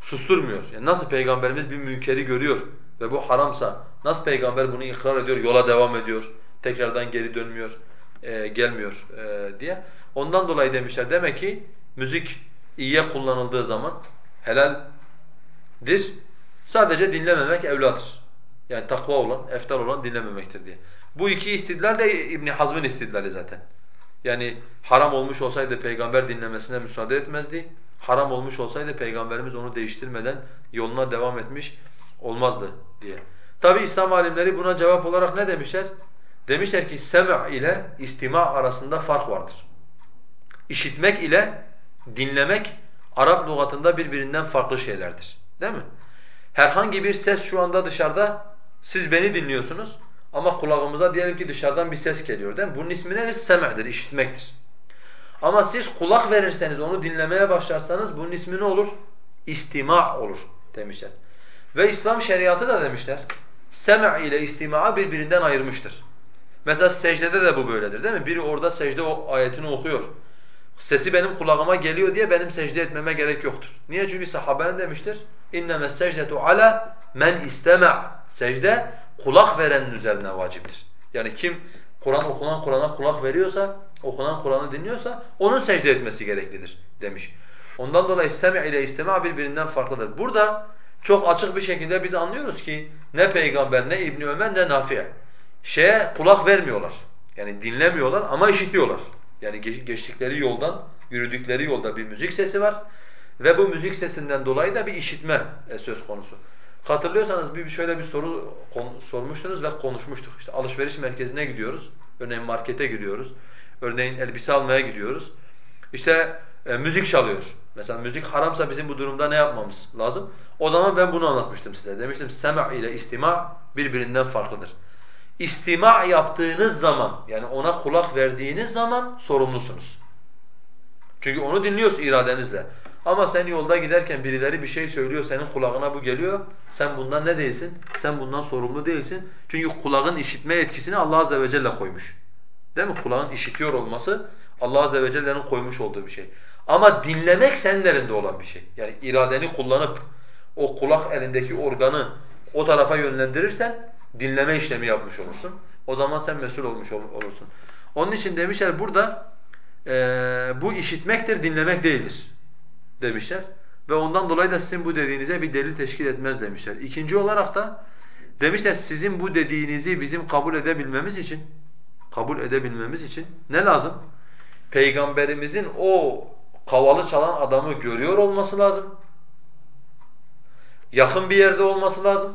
susturmuyor. Yani nasıl peygamberimiz bir münkeri görüyor ve bu haramsa nasıl peygamber bunu ikrar ediyor, yola devam ediyor, tekrardan geri dönmüyor, e, gelmiyor e, diye. Ondan dolayı demişler demek ki müzik iyiye kullanıldığı zaman helaldir Sadece dinlememek evladır. Yani takva olan, eftal olan dinlememektir diye. Bu iki istidlal de İbn Hazm'ın istidlali zaten. Yani haram olmuş olsaydı peygamber dinlemesine müsaade etmezdi. Haram olmuş olsaydı peygamberimiz onu değiştirmeden yoluna devam etmiş olmazdı diye. Tabi İslam alimleri buna cevap olarak ne demişler? Demişler ki sem' ile istima arasında fark vardır. İşitmek ile dinlemek Arap lügatında birbirinden farklı şeylerdir. Değil mi? Herhangi bir ses şu anda dışarıda siz beni dinliyorsunuz ama kulağımıza diyelim ki dışarıdan bir ses geliyor değil mi? Bunun ismi nedir? Sem'dir, işitmektir. Ama siz kulak verirseniz, onu dinlemeye başlarsanız bunun ismi ne olur? İstima olur demişler. Ve İslam şeriatı da demişler. Sem' ile istima'a birbirinden ayırmıştır. Mesela secdede de bu böyledir değil mi? Biri orada secde o ayetini okuyor. Sesi benim kulağıma geliyor diye benim secde etmeme gerek yoktur. Niye? Çünkü sahaben demiştir. اِنَّمَا السَّجْدَةُ عَلَى men istema. Secde kulak verenin üzerine vaciptir. Yani kim Kur'an okunan Kur'an'a kulak veriyorsa, okunan Kur'an'ı dinliyorsa onun secde etmesi gereklidir demiş. Ondan dolayı isteme ile istema birbirinden farklıdır. Burada çok açık bir şekilde biz anlıyoruz ki ne peygamber ne İbn Ömer ne Nafi şeye kulak vermiyorlar. Yani dinlemiyorlar ama işitiyorlar. Yani geçtikleri yoldan, yürüdükleri yolda bir müzik sesi var ve bu müzik sesinden dolayı da bir işitme e, söz konusu. Hatırlıyorsanız bir şöyle bir soru sormuştunuz ve konuşmuştuk. İşte alışveriş merkezine gidiyoruz. Örneğin markete gidiyoruz. Örneğin elbise almaya gidiyoruz. İşte e, müzik çalıyor. Mesela müzik haramsa bizim bu durumda ne yapmamız lazım? O zaman ben bunu anlatmıştım size. Demiştim sema ile istima birbirinden farklıdır. İstima yaptığınız zaman yani ona kulak verdiğiniz zaman sorumlusunuz. Çünkü onu dinliyoruz iradenizle. Ama sen yolda giderken birileri bir şey söylüyor, senin kulağına bu geliyor. Sen bundan ne değilsin? Sen bundan sorumlu değilsin. Çünkü kulağın işitme etkisini Allah azze ve celle koymuş. Değil mi? Kulağın işitiyor olması Allah azze ve celle'nin koymuş olduğu bir şey. Ama dinlemek senin elinde olan bir şey. Yani iradeni kullanıp o kulak elindeki organı o tarafa yönlendirirsen dinleme işlemi yapmış olursun. O zaman sen mesul olmuş olursun. Onun için demişler burada e, bu işitmektir, dinlemek değildir demişler. Ve ondan dolayı da sizin bu dediğinize bir delil teşkil etmez demişler. İkinci olarak da demişler sizin bu dediğinizi bizim kabul edebilmemiz için kabul edebilmemiz için ne lazım? Peygamberimizin o kavalı çalan adamı görüyor olması lazım. Yakın bir yerde olması lazım.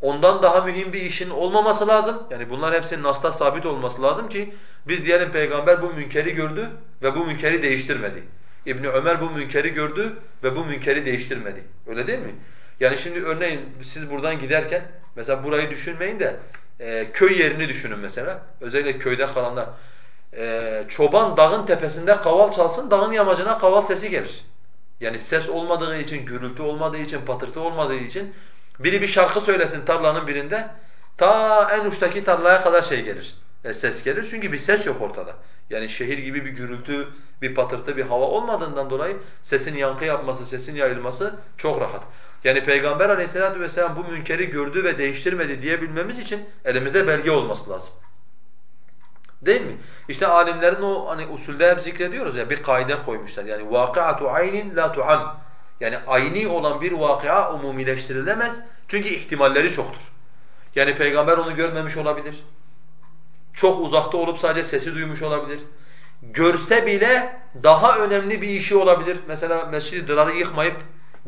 Ondan daha mühim bir işin olmaması lazım. Yani bunlar hepsinin nasda sabit olması lazım ki biz diyelim peygamber bu münkeri gördü ve bu münkeri değiştirmedi. İbn Ömer bu münkeri gördü ve bu münkeri değiştirmedi. Öyle değil mi? Yani şimdi örneğin siz buradan giderken mesela burayı düşünmeyin de e, köy yerini düşünün mesela. Özellikle köyde kalanlar. E, çoban dağın tepesinde kaval çalsın, dağın yamacına kaval sesi gelir. Yani ses olmadığı için, gürültü olmadığı için, patırtı olmadığı için biri bir şarkı söylesin tarlanın birinde ta en uçtaki tarlaya kadar şey gelir. E, ses gelir çünkü bir ses yok ortada. Yani şehir gibi bir gürültü, bir patırtı, bir hava olmadığından dolayı sesin yankı yapması, sesin yayılması çok rahat. Yani Peygamber aleyhissalatu vesselam bu münkeri gördü ve değiştirmedi diyebilmemiz için elimizde belge olması lazım. Değil mi? İşte alimlerin o hani usulde hep zikrediyoruz ya bir kaide koymuşlar. Yani vakiatu aynin la tu'am. Yani ayni olan bir vakia umumileştirilemez. Çünkü ihtimalleri çoktur. Yani peygamber onu görmemiş olabilir. Çok uzakta olup sadece sesi duymuş olabilir. Görse bile daha önemli bir işi olabilir. Mesela Mescid-i Dırar'ı yıkmayıp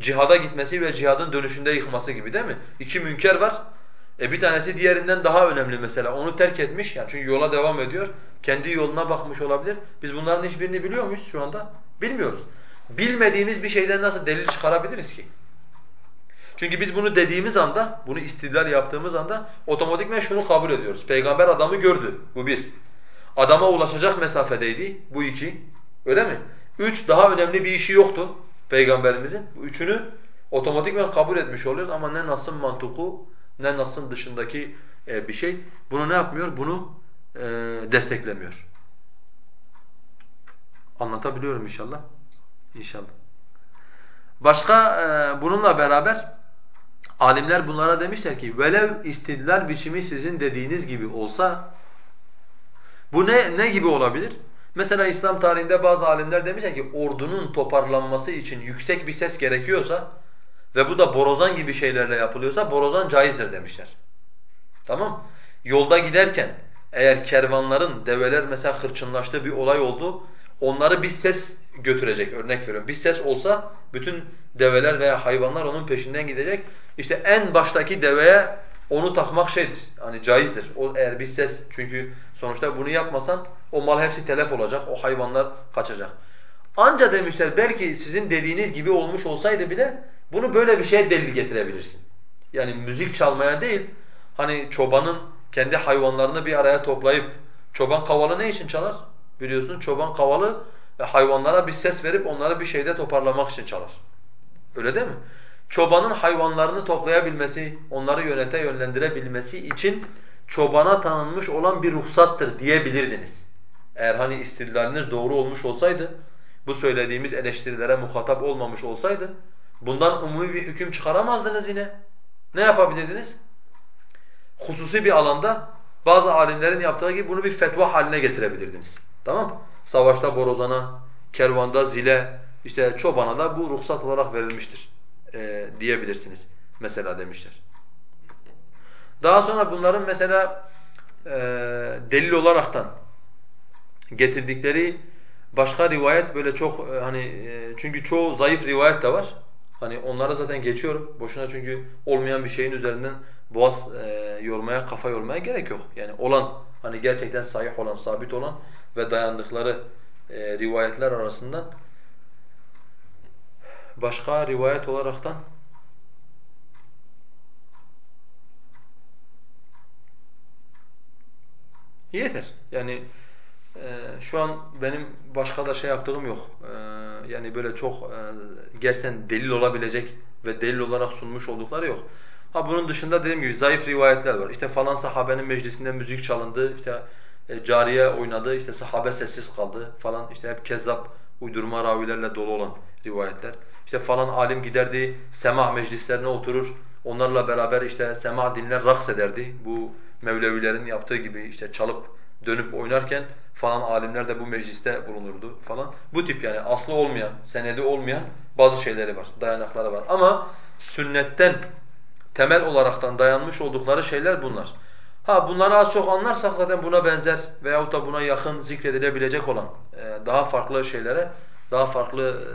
cihada gitmesi ve cihadın dönüşünde yıkması gibi değil mi? İki münker var. E bir tanesi diğerinden daha önemli mesela. Onu terk etmiş yani çünkü yola devam ediyor. Kendi yoluna bakmış olabilir. Biz bunların hiçbirini biliyor muyuz şu anda? Bilmiyoruz. Bilmediğimiz bir şeyden nasıl delil çıkarabiliriz ki? Çünkü biz bunu dediğimiz anda, bunu istidlal yaptığımız anda otomatikmen şunu kabul ediyoruz. Peygamber adamı gördü. Bu bir. Adama ulaşacak mesafedeydi. Bu iki. Öyle mi? Üç, daha önemli bir işi yoktu Peygamberimizin. Bu üçünü otomatikmen kabul etmiş oluyoruz ama ne nasın mantuku ne nasın dışındaki e, bir şey. Bunu ne yapmıyor? Bunu e, desteklemiyor. Anlatabiliyorum inşallah. İnşallah. Başka e, bununla beraber alimler bunlara demişler ki velev istidlal biçimi sizin dediğiniz gibi olsa bu ne ne gibi olabilir? Mesela İslam tarihinde bazı alimler demişler ki ordunun toparlanması için yüksek bir ses gerekiyorsa ve bu da borazan gibi şeylerle yapılıyorsa borazan caizdir demişler. Tamam? Yolda giderken eğer kervanların, develer mesela hırçınlaştığı bir olay oldu, onları bir ses götürecek örnek veriyorum. Bir ses olsa bütün develer veya hayvanlar onun peşinden gidecek. İşte en baştaki deveye onu takmak şeydir. Hani caizdir. O eğer bir ses çünkü sonuçta bunu yapmasan o mal hepsi telef olacak. O hayvanlar kaçacak. Anca demişler belki sizin dediğiniz gibi olmuş olsaydı bile bunu böyle bir şeye delil getirebilirsin. Yani müzik çalmaya değil, hani çobanın kendi hayvanlarını bir araya toplayıp, çoban kavalı ne için çalar? Biliyorsun çoban kavalı e, hayvanlara bir ses verip onları bir şeyde toparlamak için çalar. Öyle değil mi? Çobanın hayvanlarını toplayabilmesi, onları yönete yönlendirebilmesi için çobana tanınmış olan bir ruhsattır diyebilirdiniz. Eğer hani istidlaliniz doğru olmuş olsaydı, bu söylediğimiz eleştirilere muhatap olmamış olsaydı, bundan umumi bir hüküm çıkaramazdınız yine. Ne yapabilirdiniz? Hususi bir alanda bazı alimlerin yaptığı gibi bunu bir fetva haline getirebilirdiniz. Tamam? Savaşta borozana, kervanda zile, işte çobana da bu ruhsat olarak verilmiştir e, diyebilirsiniz mesela demişler. Daha sonra bunların mesela e, delil olaraktan getirdikleri başka rivayet böyle çok e, hani e, çünkü çoğu zayıf rivayet de var. Hani onlara zaten geçiyorum. Boşuna çünkü olmayan bir şeyin üzerinden boğaz e, yormaya, kafa yormaya gerek yok. Yani olan hani gerçekten sahih olan, sabit olan ve dayandıkları e, rivayetler arasından başka rivayet olaraktan yeter. Yani e, şu an benim başka da şey yaptığım yok. E, yani böyle çok e, gerçekten delil olabilecek ve delil olarak sunmuş oldukları yok. Ha bunun dışında dediğim gibi zayıf rivayetler var. İşte falan sahabenin meclisinde müzik çalındı, işte cariye oynadı, işte sahabe sessiz kaldı falan. İşte hep kezzap, uydurma ravilerle dolu olan rivayetler. İşte falan alim giderdi, semah meclislerine oturur. Onlarla beraber işte semah dinler, raks ederdi. Bu Mevlevilerin yaptığı gibi işte çalıp dönüp oynarken falan alimler de bu mecliste bulunurdu falan. Bu tip yani aslı olmayan, senedi olmayan bazı şeyleri var, dayanakları var. Ama sünnetten temel olaraktan dayanmış oldukları şeyler bunlar. Ha bunları az çok anlarsak zaten buna benzer veyahut da buna yakın zikredilebilecek olan e, daha farklı şeylere, daha farklı e,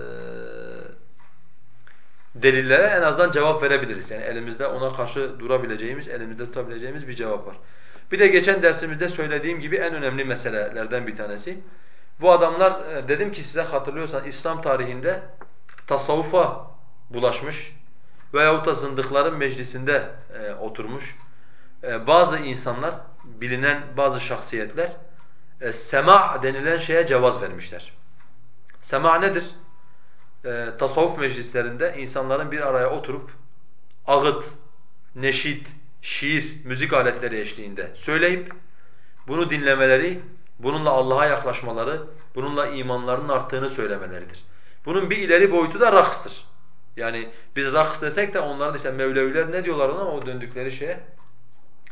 delillere en azından cevap verebiliriz. Yani elimizde ona karşı durabileceğimiz, elimizde tutabileceğimiz bir cevap var. Bir de geçen dersimizde söylediğim gibi en önemli meselelerden bir tanesi. Bu adamlar e, dedim ki size hatırlıyorsan İslam tarihinde tasavvufa bulaşmış veyahut da zındıkların meclisinde e, oturmuş bazı insanlar, bilinen bazı şahsiyetler e, sema denilen şeye cevaz vermişler. Sema nedir? E, tasavvuf meclislerinde insanların bir araya oturup ağıt, neşit, şiir, müzik aletleri eşliğinde söyleyip bunu dinlemeleri, bununla Allah'a yaklaşmaları, bununla imanlarının arttığını söylemeleridir. Bunun bir ileri boyutu da rakstır. Yani biz raks desek de onların işte Mevleviler ne diyorlar ona o döndükleri şeye?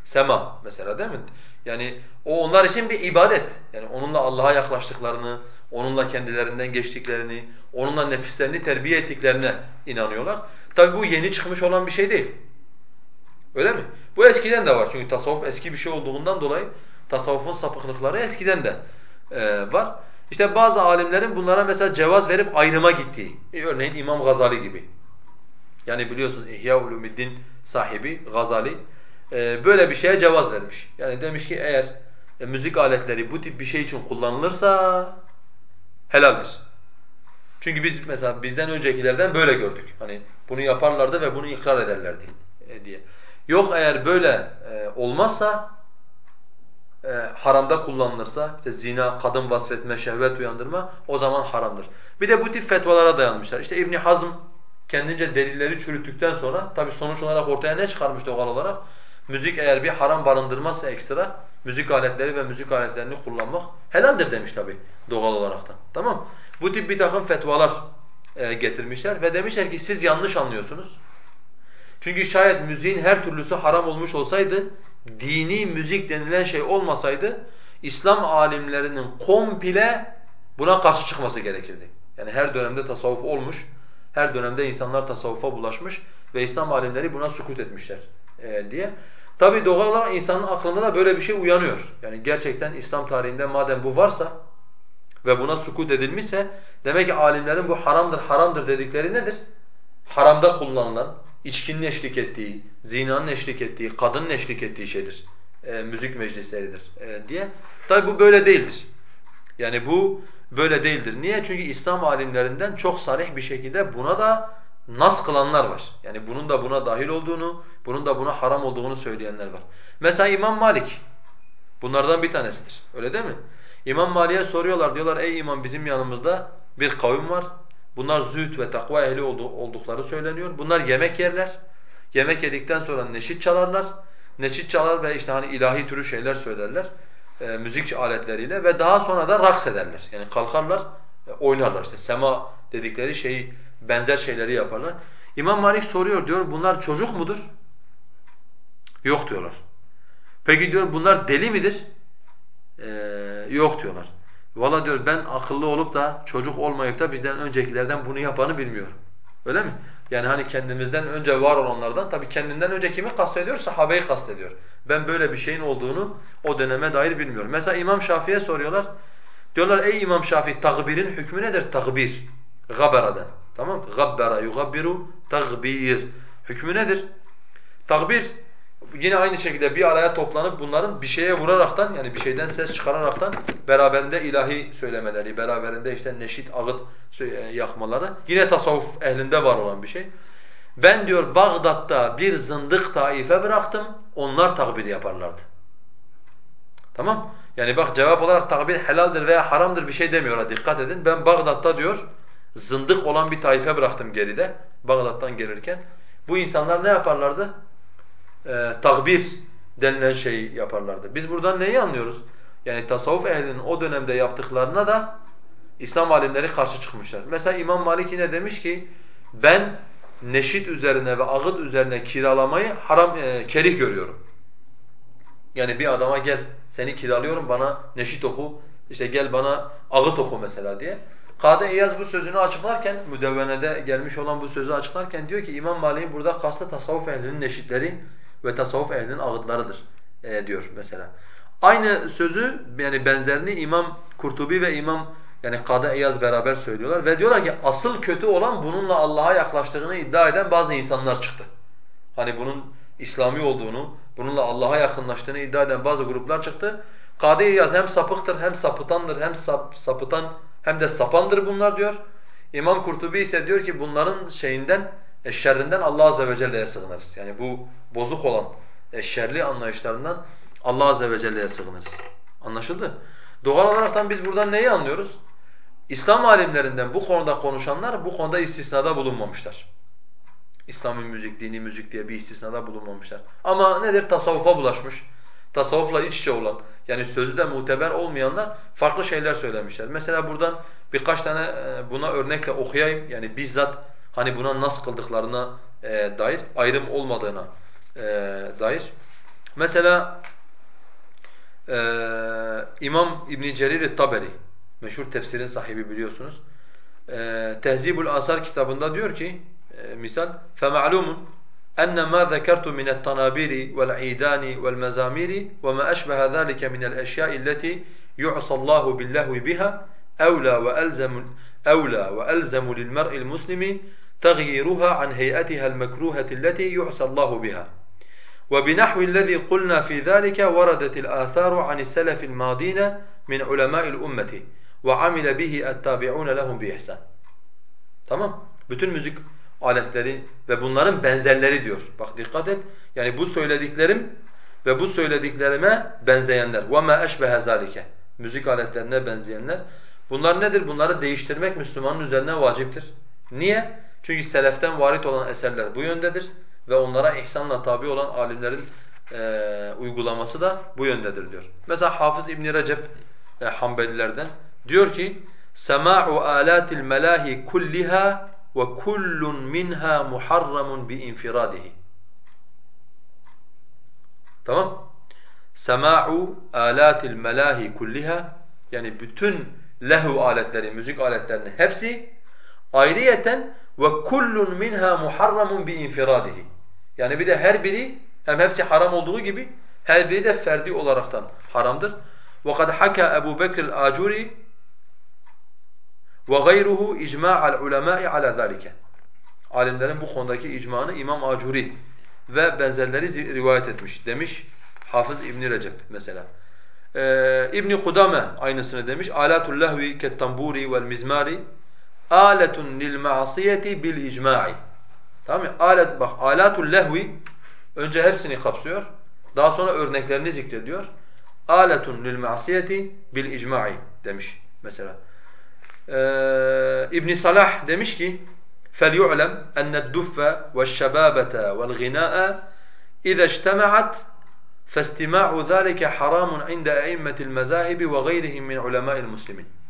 Sema mesela değil mi? Yani o onlar için bir ibadet. Yani onunla Allah'a yaklaştıklarını, onunla kendilerinden geçtiklerini, onunla nefislerini terbiye ettiklerine inanıyorlar. Tabi bu yeni çıkmış olan bir şey değil. Öyle mi? Bu eskiden de var çünkü tasavvuf eski bir şey olduğundan dolayı tasavvufun sapıklıkları eskiden de e, var. İşte bazı alimlerin bunlara mesela cevaz verip ayrıma gittiği, e, örneğin İmam Gazali gibi. Yani biliyorsunuz İhya Ulumuddin sahibi Gazali böyle bir şeye cevaz vermiş. Yani demiş ki eğer e, müzik aletleri bu tip bir şey için kullanılırsa helaldir. Çünkü biz mesela bizden öncekilerden böyle gördük. Hani bunu yaparlardı ve bunu ikrar ederlerdi e, diye. Yok eğer böyle e, olmazsa e, haramda kullanılırsa işte zina, kadın vasfetme, şehvet uyandırma o zaman haramdır. Bir de bu tip fetvalara dayanmışlar. İşte İbn Hazm kendince delilleri çürüttükten sonra tabi sonuç olarak ortaya ne çıkarmış doğal olarak? Müzik eğer bir haram barındırmazsa ekstra, müzik aletleri ve müzik aletlerini kullanmak helaldir demiş tabi doğal olaraktan. Tamam Bu tip bir takım fetvalar e, getirmişler ve demişler ki siz yanlış anlıyorsunuz. Çünkü şayet müziğin her türlüsü haram olmuş olsaydı, dini müzik denilen şey olmasaydı, İslam alimlerinin komple buna karşı çıkması gerekirdi. Yani her dönemde tasavvuf olmuş, Her dönemde insanlar tasavvufa bulaşmış ve İslam alimleri buna sukut etmişler e, diye. Tabi doğal olarak insanın aklında da böyle bir şey uyanıyor. Yani gerçekten İslam tarihinde madem bu varsa ve buna sukut edilmişse demek ki alimlerin bu haramdır haramdır dedikleri nedir? Haramda kullanılan, içkinin eşlik ettiği, zinanın eşlik ettiği, kadının eşlik ettiği şeydir. E, müzik meclisleridir e, diye. Tabi bu böyle değildir. Yani bu böyle değildir. Niye? Çünkü İslam alimlerinden çok sarih bir şekilde buna da nas kılanlar var. Yani bunun da buna dahil olduğunu, bunun da buna haram olduğunu söyleyenler var. Mesela İmam Malik bunlardan bir tanesidir. Öyle değil mi? İmam Malik'e soruyorlar diyorlar ey imam bizim yanımızda bir kavim var. Bunlar zühd ve takva ehli oldukları söyleniyor. Bunlar yemek yerler. Yemek yedikten sonra neşit çalarlar. Neşit çalar ve işte hani ilahi türü şeyler söylerler. E, müzik aletleriyle ve daha sonra da raks ederler. Yani kalkarlar, e, oynarlar işte sema dedikleri şeyi benzer şeyleri yaparlar. İmam Malik soruyor diyor bunlar çocuk mudur? Yok diyorlar. Peki diyor bunlar deli midir? Ee, yok diyorlar. Valla diyor ben akıllı olup da çocuk olmayıp da bizden öncekilerden bunu yapanı bilmiyorum. Öyle mi? Yani hani kendimizden önce var olanlardan tabii kendinden önce kimi kastediyor? Sahabeyi kastediyor. Ben böyle bir şeyin olduğunu o döneme dair bilmiyorum. Mesela İmam Şafii'ye soruyorlar. Diyorlar ey İmam Şafii takbirin hükmü nedir? Takbir. Gabera'dan. Tamam mı? Gabbera yugabbiru tagbir. Hükmü nedir? Takbir yine aynı şekilde bir araya toplanıp bunların bir şeye vuraraktan yani bir şeyden ses çıkararaktan beraberinde ilahi söylemeleri, beraberinde işte neşit, ağıt yakmaları yine tasavvuf ehlinde var olan bir şey. Ben diyor Bağdat'ta bir zındık taife bıraktım, onlar takbir yaparlardı. Tamam? Yani bak cevap olarak takbir helaldir veya haramdır bir şey demiyor. Dikkat edin. Ben Bağdat'ta diyor zındık olan bir taife bıraktım geride Bağdat'tan gelirken. Bu insanlar ne yaparlardı? Ee, takbir denilen şeyi yaparlardı. Biz buradan neyi anlıyoruz? Yani tasavvuf ehlinin o dönemde yaptıklarına da İslam alimleri karşı çıkmışlar. Mesela İmam Malik yine demiş ki ben neşit üzerine ve ağıt üzerine kiralamayı haram e, kerih görüyorum. Yani bir adama gel seni kiralıyorum bana neşit oku, işte gel bana ağıt oku mesela diye. Kadı İyaz bu sözünü açıklarken, müdevvenede gelmiş olan bu sözü açıklarken diyor ki İmam Malik'in burada kastı tasavvuf ehlinin neşitleri ve tasavvuf ehlinin ağıtlarıdır e, diyor mesela. Aynı sözü yani benzerini İmam Kurtubi ve İmam yani Kadı İyaz beraber söylüyorlar ve diyorlar ki asıl kötü olan bununla Allah'a yaklaştığını iddia eden bazı insanlar çıktı. Hani bunun İslami olduğunu, bununla Allah'a yakınlaştığını iddia eden bazı gruplar çıktı. Kadı İyaz hem sapıktır, hem sapıtandır, hem sap, sapıtan hem de sapandır bunlar diyor. İmam Kurtubi ise diyor ki bunların şeyinden, e, şerrinden Allah azze ve celle'ye sığınırız. Yani bu bozuk olan e, şerli anlayışlarından Allah azze ve celle'ye sığınırız. Anlaşıldı? Doğal olaraktan biz buradan neyi anlıyoruz? İslam alimlerinden bu konuda konuşanlar bu konuda istisnada bulunmamışlar. İslami müzik, dini müzik diye bir istisnada bulunmamışlar. Ama nedir? Tasavvufa bulaşmış, tasavvufla iç içe olan, yani sözü de muteber olmayanlar farklı şeyler söylemişler. Mesela buradan birkaç tane e, buna örnekle okuyayım. Yani bizzat hani buna nasıl kıldıklarına e, dair, ayrım olmadığına e, dair. Mesela e, İmam İbn Cerir Taberi meşhur tefsirin sahibi biliyorsunuz. E, Tehzibul Asar kitabında diyor ki e, misal فَمَعْلُومٌ أن ما ذكرت من الطنابير والعيدان والمزامير وما أشبه ذلك من الأشياء التي يعصى الله باللهو بها أولى وألزم أولى وألزم للمرء المسلم تغييرها عن هيئتها المكروهة التي يعصى الله بها وبنحو الذي قلنا في ذلك وردت الآثار عن السلف الماضين من علماء الأمة وعمل به التابعون لهم بإحسان تمام bütün müzik aletleri ve bunların benzerleri diyor. Bak dikkat et. Yani bu söylediklerim ve bu söylediklerime benzeyenler. وَمَا أَشْبَهَ ذَٰلِكَ Müzik aletlerine benzeyenler. Bunlar nedir? Bunları değiştirmek Müslümanın üzerine vaciptir. Niye? Çünkü seleften varit olan eserler bu yöndedir ve onlara ihsanla tabi olan alimlerin e, uygulaması da bu yöndedir diyor. Mesela Hafız İbn Recep e, Hanbelilerden diyor ki: "Sema'u alatil melahi kulliha ve kullun minha muharramun bi infiradihi. Tamam? Sema'u alatil melahi kulliha yani bütün lehu aletleri, müzik aletlerinin hepsi ayrıyeten ve kullun minha muharramun bi infiradihi. Yani bir de her biri hem hepsi haram olduğu gibi her biri de ferdi olaraktan haramdır. وَقَدْ حَكَى أَبُو بَكْرِ الْآجُرِي وَغَيْرُهُ اِجْمَاعَ الْعُلَمَاءِ عَلَى ذَٰلِكَ Alimlerin bu konudaki icmanı İmam Acuri ve benzerleri rivayet etmiş demiş Hafız İbn Recep mesela. Ee, İbn Kudame aynısını demiş. Alatul lehvi kettamburi vel mizmari aletun lil ma'siyeti bil icma'i. Tamam mı? Alet bak alatul lehvi önce hepsini kapsıyor. Daha sonra örneklerini zikrediyor. Aletun lil ma'siyeti bil icma'i demiş mesela. Ee, İbn Salah demiş ki فَلْيُعْلَمْ أَنَّ الدُّفَّ وَالشَّبَابَةَ وَالْغِنَاءَ إِذَا اجْتَمَعَتْ فَاسْتِمَاعُ ذَٰلِكَ حَرَامٌ عِنْدَ أَئِمَّةِ الْمَذَاهِبِ وَغَيْرِهِمْ مِنْ عُلَمَاءِ الْمُسْلِمِينَ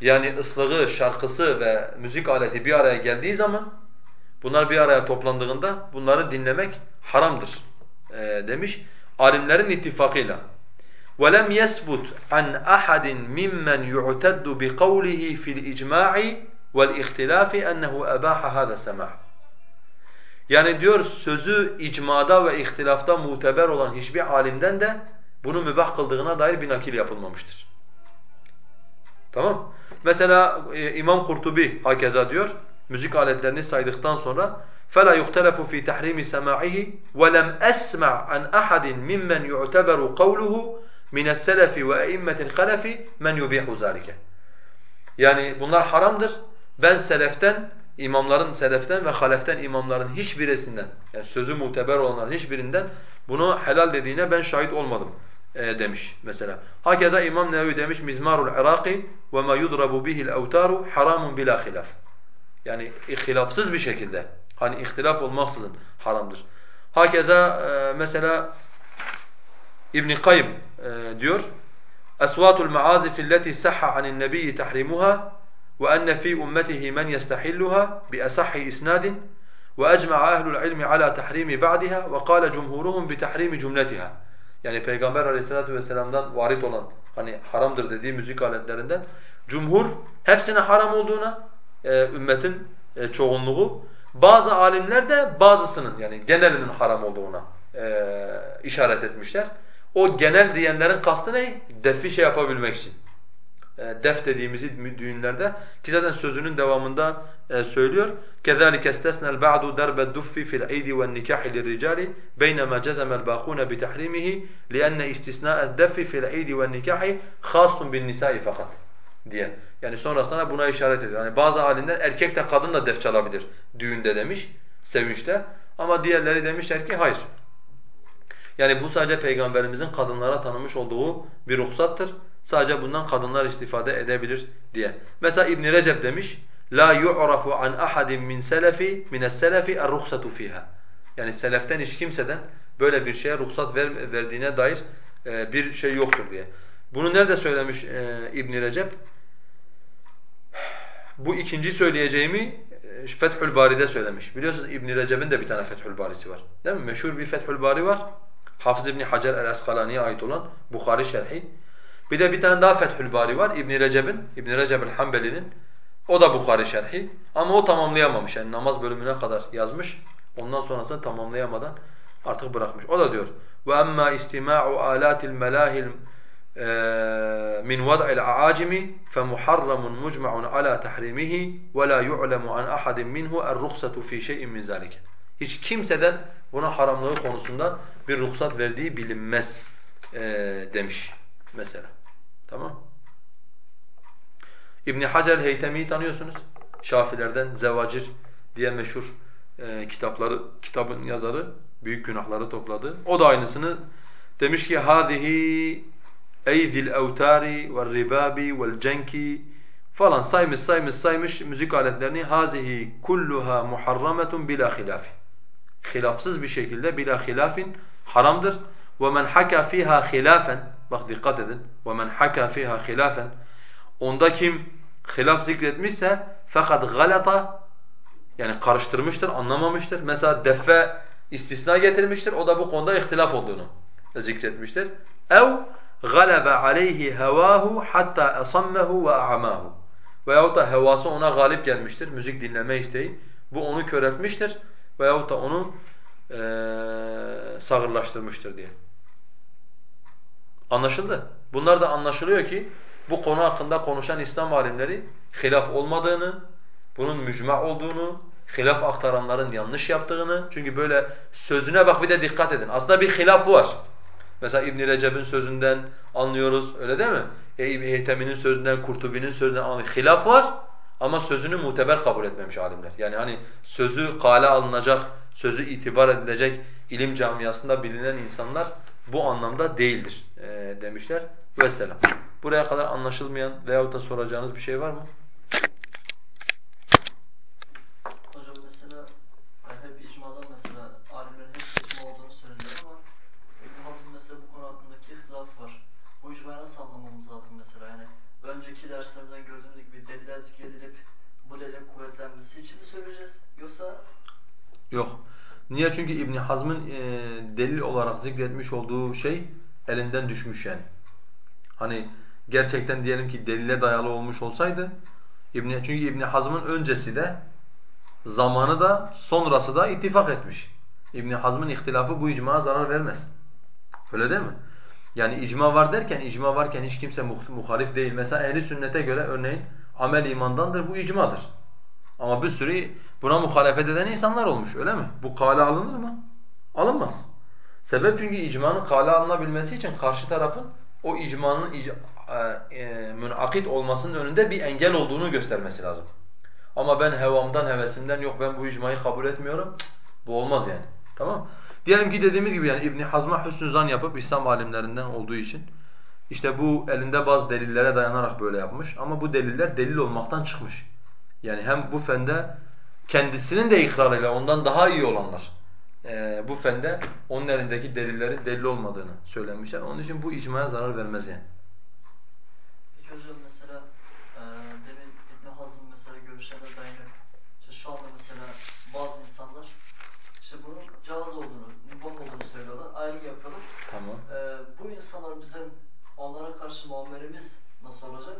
Yani ıslığı, şarkısı ve müzik aleti bir araya geldiği zaman bunlar bir araya toplandığında bunları dinlemek haramdır e, demiş alimlerin ittifakıyla. وَلَمْ يَثْبُتْ عَنْ أَحَدٍ مِمَّنْ يُعْتَدُّ بِقَوْلِهِ فِي الْإِجْمَاعِ وَالْإِخْتِلَافِ أَنَّهُ أَبَاحَ هَذَا السَّمَاعِ Yani diyor sözü icmada ve ihtilafta muteber olan hiçbir alimden de bunu mübah kıldığına dair bir nakil yapılmamıştır. Tamam? Mesela e, İmam Kurtubi hakeza diyor, müzik aletlerini saydıktan sonra فَلَا يُخْتَلَفُ فِي تَحْرِيمِ سَمَاعِهِ وَلَمْ أَسْمَعْ عَنْ أَحَدٍ مِمَّنْ يُعْتَبَرُ قَوْلُهُ مِنَ السَّلَفِ وَأَئِمَّةِ الْخَلَفِ مَنْ يُبِيحُ ذَٰلِكَ Yani bunlar haramdır. Ben seleften, imamların seleften ve haleften imamların hiçbirisinden, yani sözü muteber olanların hiçbirinden bunu helal dediğine ben şahit olmadım e, demiş mesela. Hakeza İmam Nevevi demiş mizmarul iraki ve ma yudrabu bihi'l evtaru haramun bila hilaf. Yani hilafsız bir şekilde hani ihtilaf olmaksızın haramdır. Hakeza e, mesela İbn Kayyim e, diyor Esvatul maazif allati sahha anin nebi tahrimuha ve enne fi ummetihi men yestahilluha bi asahhi isnadin ve ecma'a ehlul ilmi ala tahrimi ba'daha ve qala cumhuruhum bi tahrimi cumletiha. Yani Peygamber Aleyhisselatü vesselam'dan varit olan hani haramdır dediği müzik aletlerinden cumhur hepsine haram olduğuna e, ümmetin e, çoğunluğu bazı alimler de bazısının yani genelinin haram olduğuna e, işaret etmişler. O genel diyenlerin kastı ne? Defi şey yapabilmek için. E, def dediğimiz düğünlerde ki zaten sözünün devamında e, söylüyor. كَذَٰلِكَ اسْتَسْنَا الْبَعْضُ دَرْبَ الدُّفِّ فِي الْعِيدِ وَالنِّكَاحِ لِلرِّجَالِ بَيْنَمَا جَزَمَ الْبَاقُونَ بِتَحْرِيمِهِ لِأَنَّ اسْتِسْنَاءَ الدَّفِّ فِي الْعِيدِ وَالنِّكَاحِ خَاصٌ بِالنِّسَاءِ فَقَطْ diye. Yani sonrasında buna işaret ediyor. Yani bazı alimler erkek de kadın da def çalabilir düğünde demiş, sevinçte. Ama diğerleri demişler ki hayır. Yani bu sadece Peygamberimizin kadınlara tanımış olduğu bir ruhsattır. Sadece bundan kadınlar istifade edebilir diye. Mesela İbn Recep demiş: "La yu'rafu an ahadin min selefi min es-selefi er-ruhsatu fiha." Yani seleften hiç kimseden böyle bir şeye ruhsat ver, verdiğine dair e, bir şey yoktur diye. Bunu nerede söylemiş e, İbn Recep? Bu ikinci söyleyeceğimi e, Fethül Bari'de söylemiş. Biliyorsunuz İbn Recep'in de bir tane Fethül Bari'si var. Değil mi? Meşhur bir Fethül Bari var. Hafız İbn Hacer el-Asqalani'ye ait olan Bukhari şerhi. Bir de bir tane daha Fethül Bari var İbn Recep'in, İbn Recep el-Hanbeli'nin. O da Bukhari şerhi ama o tamamlayamamış. Yani namaz bölümüne kadar yazmış. Ondan sonrasını tamamlayamadan artık bırakmış. O da diyor: "Ve emma istima'u alatil melahil min vad'il a'acimi femuharramun mucma'un ala tahrimihi ve la yu'lemu an ahadin minhu er-ruhsatu fi şey'in min zalik." Hiç kimseden buna haramlığı konusunda bir ruhsat verdiği bilinmez e, demiş mesela. Tamam? İbn Hacer Heytemi'yi tanıyorsunuz. Şafilerden Zevacir diye meşhur e, kitapları kitabın yazarı büyük günahları topladı. O da aynısını demiş ki hadihi eyzil evtari ve ribabi vel cenki falan saymış saymış saymış müzik aletlerini hazihi kulluha muharrametun bila hilafi. Hilafsız bir şekilde bila hilafin haramdır. Ve men haka fiha hilafen bak dikkat edin. Men haka fiha hilafen onda kim hilaf zikretmişse fakat galata yani karıştırmıştır, anlamamıştır. Mesela deffe istisna getirmiştir. O da bu konuda ihtilaf olduğunu zikretmiştir. Ev galebe aleyhi hevahu hatta asammehu ve a'mahu. veyahut da hevası ona galip gelmiştir, müzik dinleme isteği. Bu onu köreltmiştir veyahut da onu ee, sağırlaştırmıştır diye. Anlaşıldı. Bunlar da anlaşılıyor ki bu konu hakkında konuşan İslam alimleri hilaf olmadığını, bunun mücma olduğunu, hilaf aktaranların yanlış yaptığını. Çünkü böyle sözüne bak bir de dikkat edin. Aslında bir hilaf var. Mesela İbn Recep'in sözünden anlıyoruz öyle değil mi? Heytemi'nin sözünden, Kurtubi'nin sözünden anlıyoruz. Hilaf var ama sözünü muteber kabul etmemiş alimler. Yani hani sözü kale alınacak, sözü itibar edilecek ilim camiasında bilinen insanlar bu anlamda değildir e, demişler. Vesselam. Buraya kadar anlaşılmayan veyahut da soracağınız bir şey var mı?
Hocam mesela hep icmadan mesela alimlerin hep icma olduğunu söylüyor ama İbn Hazm mesela bu konu hakkındaki ihtilaf var. Bu icmayı nasıl anlamamız lazım mesela yani önceki derslerimizden gördüğümüz gibi deliller zikredilip bu delilin kuvvetlenmesi için mi söyleyeceğiz yoksa
Yok. Niye? Çünkü İbn Hazm'ın e, delil olarak zikretmiş olduğu şey elinden düşmüş yani. Hani gerçekten diyelim ki delile dayalı olmuş olsaydı İbn çünkü İbn Hazm'ın öncesi de zamanı da sonrası da ittifak etmiş. İbn Hazm'ın ihtilafı bu icmaya zarar vermez. Öyle değil mi? Yani icma var derken icma varken hiç kimse muhalif değil. Mesela ehli sünnete göre örneğin amel imandandır bu icmadır. Ama bir sürü buna muhalefet eden insanlar olmuş öyle mi? Bu kale alınır mı? Alınmaz. Sebep çünkü icmanın kale alınabilmesi için karşı tarafın o icmanın ic e, e, münakit olmasının önünde bir engel olduğunu göstermesi lazım. Ama ben hevamdan, hevesimden yok ben bu icmayı kabul etmiyorum. Bu olmaz yani. Tamam Diyelim ki dediğimiz gibi yani İbn Hazm'a hüsnü zan yapıp İslam alimlerinden olduğu için işte bu elinde bazı delillere dayanarak böyle yapmış ama bu deliller delil olmaktan çıkmış. Yani hem bu fende kendisinin de ikrarıyla ondan daha iyi olanlar e, bu fende onun elindeki delillerin delil olmadığını söylemişler. Onun için bu icmaya zarar vermez yani.
Peki hocam mesela e, demin İbn Hazm mesela görüşlerine dayanıyor. İşte şu anda mesela bazı insanlar işte bunun cevaz olduğunu, mübah olduğunu söylüyorlar, ayrım yapıyorlar.
Tamam.
E, bu insanlar bizim onlara karşı muamelemiz nasıl olacak?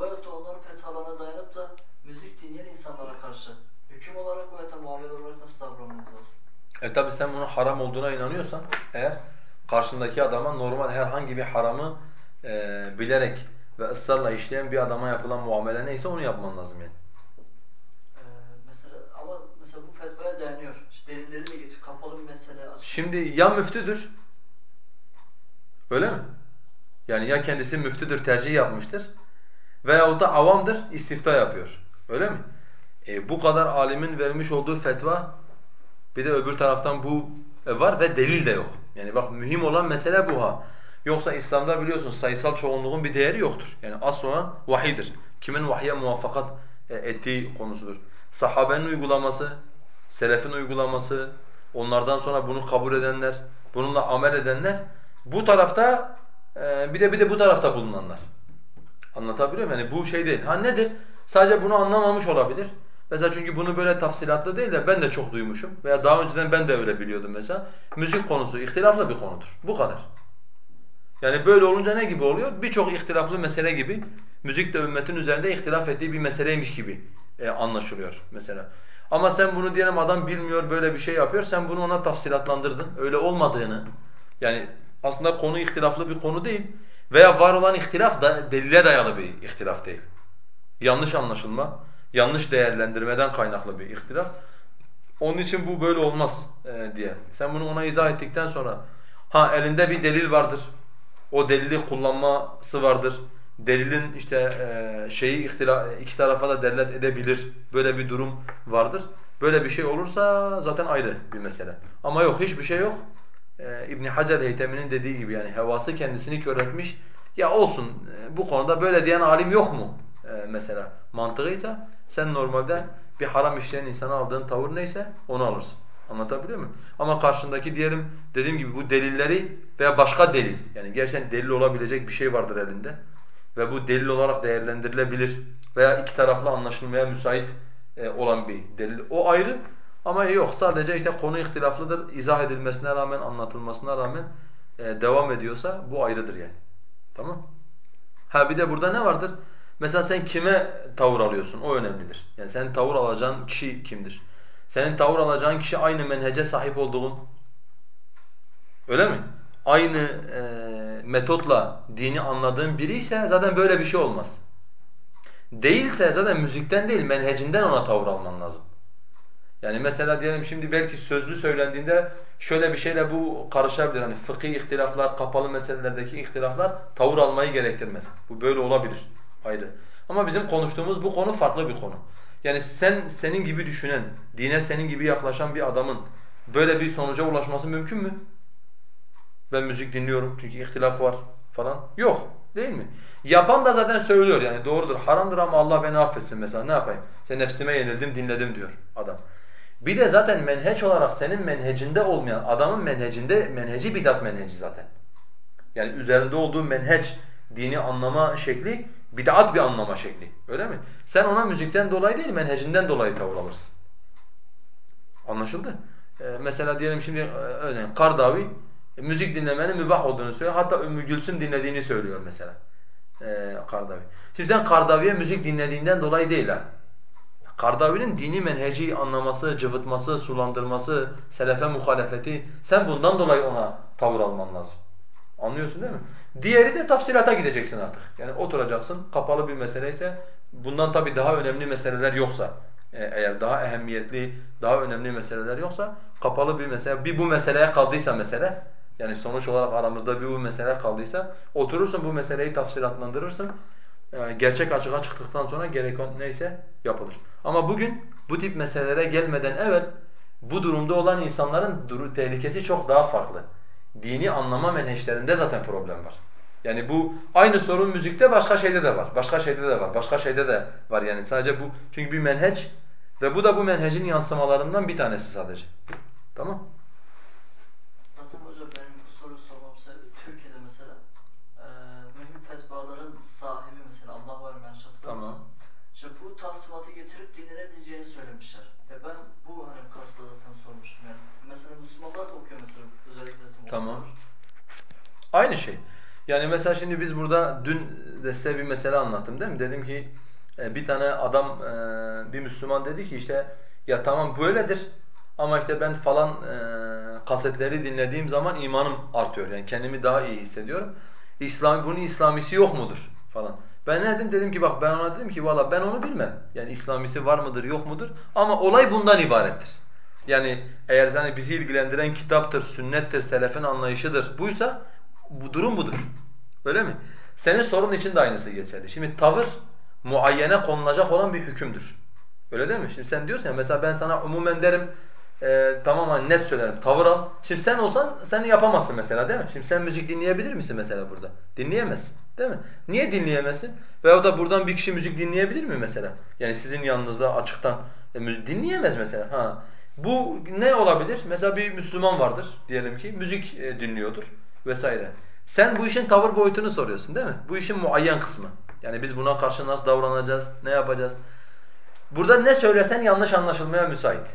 Veyahut da onların fetvalarına dayanıp da müzik dinleyen insanlara karşı hüküm olarak veya da muamele olarak nasıl davranmamız lazım?
E tabi sen bunun haram olduğuna inanıyorsan eğer karşındaki adama normal herhangi bir haramı e, bilerek ve ısrarla işleyen bir adama yapılan muamele neyse onu yapman lazım yani.
Ee, mesela ama mesela bu fetvaya dayanıyor. İşte delilleri de geçiyor. Kapalı bir mesele. Açık.
Şimdi ya müftüdür öyle mi? Yani ya kendisi müftüdür tercih yapmıştır veyahut da avamdır istifta yapıyor. Öyle mi? E, bu kadar alimin vermiş olduğu fetva bir de öbür taraftan bu e, var ve delil de yok. Yani bak mühim olan mesele bu ha. Yoksa İslam'da biliyorsun sayısal çoğunluğun bir değeri yoktur. Yani asıl olan vahidir. Kimin vahye muvaffakat e, ettiği konusudur. Sahabenin uygulaması, selefin uygulaması, onlardan sonra bunu kabul edenler, bununla amel edenler bu tarafta e, bir de bir de bu tarafta bulunanlar. Anlatabiliyor muyum? Yani bu şey değil. Ha nedir? Sadece bunu anlamamış olabilir. Mesela çünkü bunu böyle tafsilatlı değil de ben de çok duymuşum veya daha önceden ben de öyle biliyordum mesela. Müzik konusu ihtilaflı bir konudur. Bu kadar. Yani böyle olunca ne gibi oluyor? Birçok ihtilaflı mesele gibi müzik de ümmetin üzerinde ihtilaf ettiği bir meseleymiş gibi e, anlaşılıyor mesela. Ama sen bunu diyelim adam bilmiyor böyle bir şey yapıyor. Sen bunu ona tafsilatlandırdın. Öyle olmadığını yani aslında konu ihtilaflı bir konu değil veya var olan ihtilaf da delile dayalı bir ihtilaf değil. Yanlış anlaşılma yanlış değerlendirmeden kaynaklı bir ihtilaf. Onun için bu böyle olmaz e, diye. Sen bunu ona izah ettikten sonra ha elinde bir delil vardır. O delili kullanması vardır. Delilin işte e, şeyi ihtilaf, iki tarafa da delalet edebilir. Böyle bir durum vardır. Böyle bir şey olursa zaten ayrı bir mesele. Ama yok hiçbir şey yok. E, İbn Hacer Heytemi'nin dediği gibi yani hevası kendisini köreltmiş. Ya olsun e, bu konuda böyle diyen alim yok mu? E, mesela mantığıysa sen normalde bir haram işleyen insana aldığın tavır neyse onu alırsın. Anlatabiliyor muyum? Ama karşındaki diyelim dediğim gibi bu delilleri veya başka delil yani gerçekten delil olabilecek bir şey vardır elinde ve bu delil olarak değerlendirilebilir veya iki taraflı anlaşılmaya müsait e, olan bir delil. O ayrı ama yok sadece işte konu ihtilaflıdır. izah edilmesine rağmen, anlatılmasına rağmen e, devam ediyorsa bu ayrıdır yani. Tamam? Ha bir de burada ne vardır? Mesela sen kime tavır alıyorsun? O önemlidir. Yani senin tavır alacağın kişi kimdir? Senin tavır alacağın kişi aynı menhece sahip olduğun, öyle mi? Aynı e, metotla dini anladığın biri ise zaten böyle bir şey olmaz. Değilse zaten müzikten değil menhecinden ona tavır alman lazım. Yani mesela diyelim şimdi belki sözlü söylendiğinde şöyle bir şeyle bu karışabilir. Hani fıkhi ihtilaflar, kapalı meselelerdeki ihtilaflar tavır almayı gerektirmez. Bu böyle olabilir ayrı. Ama bizim konuştuğumuz bu konu farklı bir konu. Yani sen senin gibi düşünen, dine senin gibi yaklaşan bir adamın böyle bir sonuca ulaşması mümkün mü? Ben müzik dinliyorum çünkü ihtilaf var falan. Yok. Değil mi? Yapan da zaten söylüyor yani doğrudur. Haramdır ama Allah beni affetsin mesela ne yapayım? Sen nefsime yenildim dinledim diyor adam. Bir de zaten menheç olarak senin menhecinde olmayan adamın menhecinde menheci bidat menheci zaten. Yani üzerinde olduğu menheç, dini anlama şekli bid'at bir anlama şekli. Öyle mi? Sen ona müzikten dolayı değil menhecinden dolayı tavır alırsın. Anlaşıldı? Ee, mesela diyelim şimdi e, örneğin Kardavi e, müzik dinlemenin mübah olduğunu söylüyor. Hatta Ümmü Gülsüm dinlediğini söylüyor mesela. Ee, Kardavi. Şimdi sen Kardavi'ye müzik dinlediğinden dolayı değil ha. Kardavi'nin dini menheci anlaması, cıvıtması, sulandırması, selefe muhalefeti sen bundan dolayı ona tavır alman lazım. Anlıyorsun değil mi? Diğeri de tafsilata gideceksin artık. Yani oturacaksın, kapalı bir meseleyse bundan tabii daha önemli meseleler yoksa e, eğer daha ehemmiyetli, daha önemli meseleler yoksa kapalı bir mesele, bir bu meseleye kaldıysa mesele yani sonuç olarak aramızda bir bu mesele kaldıysa oturursun bu meseleyi tafsilatlandırırsın. E, gerçek açığa çıktıktan sonra gereken neyse yapılır. Ama bugün bu tip meselelere gelmeden evvel bu durumda olan insanların tehlikesi çok daha farklı. Dini anlama menheşlerinde zaten problem var. Yani bu aynı sorun müzikte başka şeyde de var. Başka şeyde de var. Başka şeyde de var yani sadece bu çünkü bir menheç ve bu da bu menhecin yansımalarından bir tanesi sadece. Tamam?
Zaten hocam benim bu soruyu sormam sebebi Türkiye'de mesela e, mühim fetvaların sahibi mesela Allah var ben
Tamam.
İşte bu tasdimatı getirip dinlenebileceğini söylemişler. Ya ben bu hani kastla zaten sormuştum yani. Mesela Müslümanlar da okuyor mesela özellikle zaten
Tamam.
okuyorlar.
Aynı şey. Yani mesela şimdi biz burada dün de size bir mesele anlattım değil mi? Dedim ki e, bir tane adam e, bir Müslüman dedi ki işte ya tamam böyledir ama işte ben falan e, kasetleri dinlediğim zaman imanım artıyor. Yani kendimi daha iyi hissediyorum. İslam bunun İslamisi yok mudur falan. Ben ne dedim? Dedim ki bak ben ona dedim ki valla ben onu bilmem. Yani İslamisi var mıdır yok mudur? Ama olay bundan ibarettir. Yani eğer hani bizi ilgilendiren kitaptır, sünnettir, selefin anlayışıdır buysa bu durum budur. Öyle mi? Senin sorun için de aynısı geçerli. Şimdi tavır muayyene konulacak olan bir hükümdür. Öyle değil mi? Şimdi sen diyorsun ya mesela ben sana umumen derim e, tamam hani net söylerim tavır al. Şimdi sen olsan sen yapamazsın mesela değil mi? Şimdi sen müzik dinleyebilir misin mesela burada? Dinleyemezsin. Değil mi? Niye dinleyemezsin? Veyahut da buradan bir kişi müzik dinleyebilir mi mesela? Yani sizin yanınızda açıktan e, dinleyemez mesela. Ha. Bu ne olabilir? Mesela bir Müslüman vardır diyelim ki müzik e, dinliyordur vesaire. Sen bu işin tavır boyutunu soruyorsun değil mi? Bu işin muayyen kısmı. Yani biz buna karşı nasıl davranacağız, ne yapacağız? Burada ne söylesen yanlış anlaşılmaya müsait.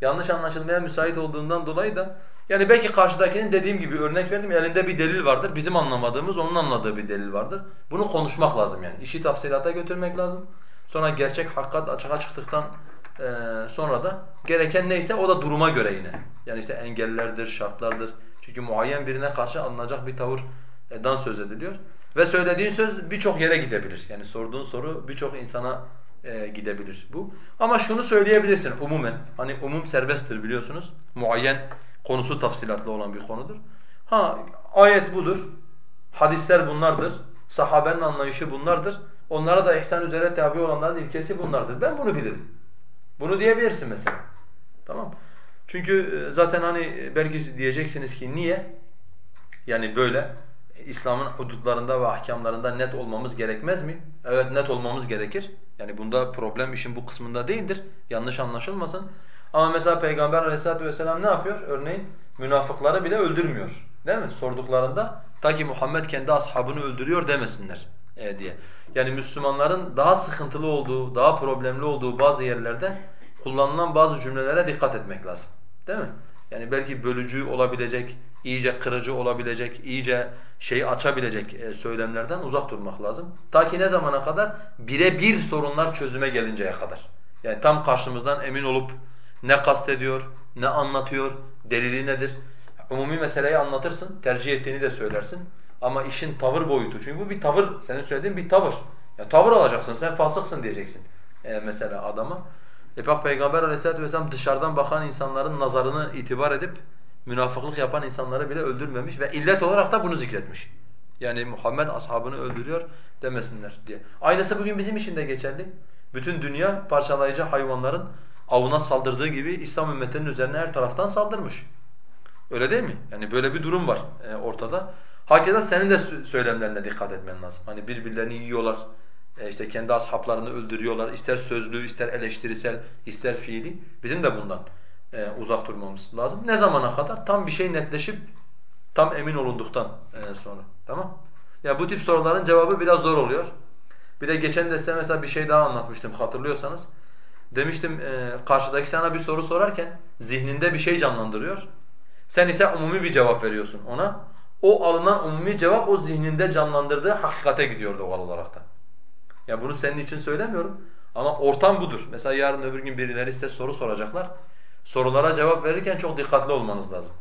Yanlış anlaşılmaya müsait olduğundan dolayı da yani belki karşıdakinin dediğim gibi örnek verdim elinde bir delil vardır. Bizim anlamadığımız onun anladığı bir delil vardır. Bunu konuşmak lazım yani. İşi tafsilata götürmek lazım. Sonra gerçek hakikat açığa çıktıktan sonra da gereken neyse o da duruma göre yine. Yani işte engellerdir, şartlardır. Çünkü muayyen birine karşı alınacak bir tavırdan söz ediliyor. Ve söylediğin söz birçok yere gidebilir. Yani sorduğun soru birçok insana e, gidebilir bu. Ama şunu söyleyebilirsin umumen. Hani umum serbesttir biliyorsunuz. Muayyen konusu tafsilatlı olan bir konudur. Ha ayet budur. Hadisler bunlardır. Sahabenin anlayışı bunlardır. Onlara da ihsan üzere tabi olanların ilkesi bunlardır. Ben bunu bilirim. Bunu diyebilirsin mesela. Tamam Çünkü e, zaten hani belki diyeceksiniz ki niye? Yani böyle İslam'ın hudutlarında ve ahkamlarında net olmamız gerekmez mi? Evet net olmamız gerekir. Yani bunda problem işin bu kısmında değildir. Yanlış anlaşılmasın. Ama mesela Peygamber aleyhissalatu vesselam ne yapıyor? Örneğin münafıkları bile öldürmüyor. Değil mi? Sorduklarında ta ki Muhammed kendi ashabını öldürüyor demesinler e, diye. Yani Müslümanların daha sıkıntılı olduğu, daha problemli olduğu bazı yerlerde kullanılan bazı cümlelere dikkat etmek lazım. Değil mi? Yani belki bölücü olabilecek, iyice kırıcı olabilecek, iyice şeyi açabilecek e, söylemlerden uzak durmak lazım. Ta ki ne zamana kadar? Birebir sorunlar çözüme gelinceye kadar. Yani tam karşımızdan emin olup ne kastediyor, ne anlatıyor, delili nedir? Umumi meseleyi anlatırsın, tercih ettiğini de söylersin. Ama işin tavır boyutu. Çünkü bu bir tavır, senin söylediğin bir tavır. Ya tavır alacaksın, sen fasıksın diyeceksin e, mesela adama. E bak Peygamber aleyhissalatu vesselam dışarıdan bakan insanların nazarını itibar edip münafıklık yapan insanları bile öldürmemiş ve illet olarak da bunu zikretmiş. Yani Muhammed ashabını öldürüyor demesinler diye. Aynısı bugün bizim için de geçerli. Bütün dünya parçalayıcı hayvanların avına saldırdığı gibi İslam ümmetinin üzerine her taraftan saldırmış. Öyle değil mi? Yani böyle bir durum var e, ortada. Hakeza senin de söylemlerine dikkat etmen lazım. Hani birbirlerini yiyorlar, e işte kendi ashaplarını öldürüyorlar. İster sözlü, ister eleştirisel, ister fiili. Bizim de bundan e, uzak durmamız lazım. Ne zamana kadar? Tam bir şey netleşip tam emin olunduktan e, sonra. Tamam? Ya bu tip soruların cevabı biraz zor oluyor. Bir de geçen de size mesela bir şey daha anlatmıştım hatırlıyorsanız. Demiştim e, karşıdaki sana bir soru sorarken zihninde bir şey canlandırıyor. Sen ise umumi bir cevap veriyorsun ona. O alınan umumi cevap o zihninde canlandırdığı hakikate gidiyor doğal olarak. Ya bunu senin için söylemiyorum ama ortam budur. Mesela yarın öbür gün birileri size soru soracaklar. Sorulara cevap verirken çok dikkatli olmanız lazım.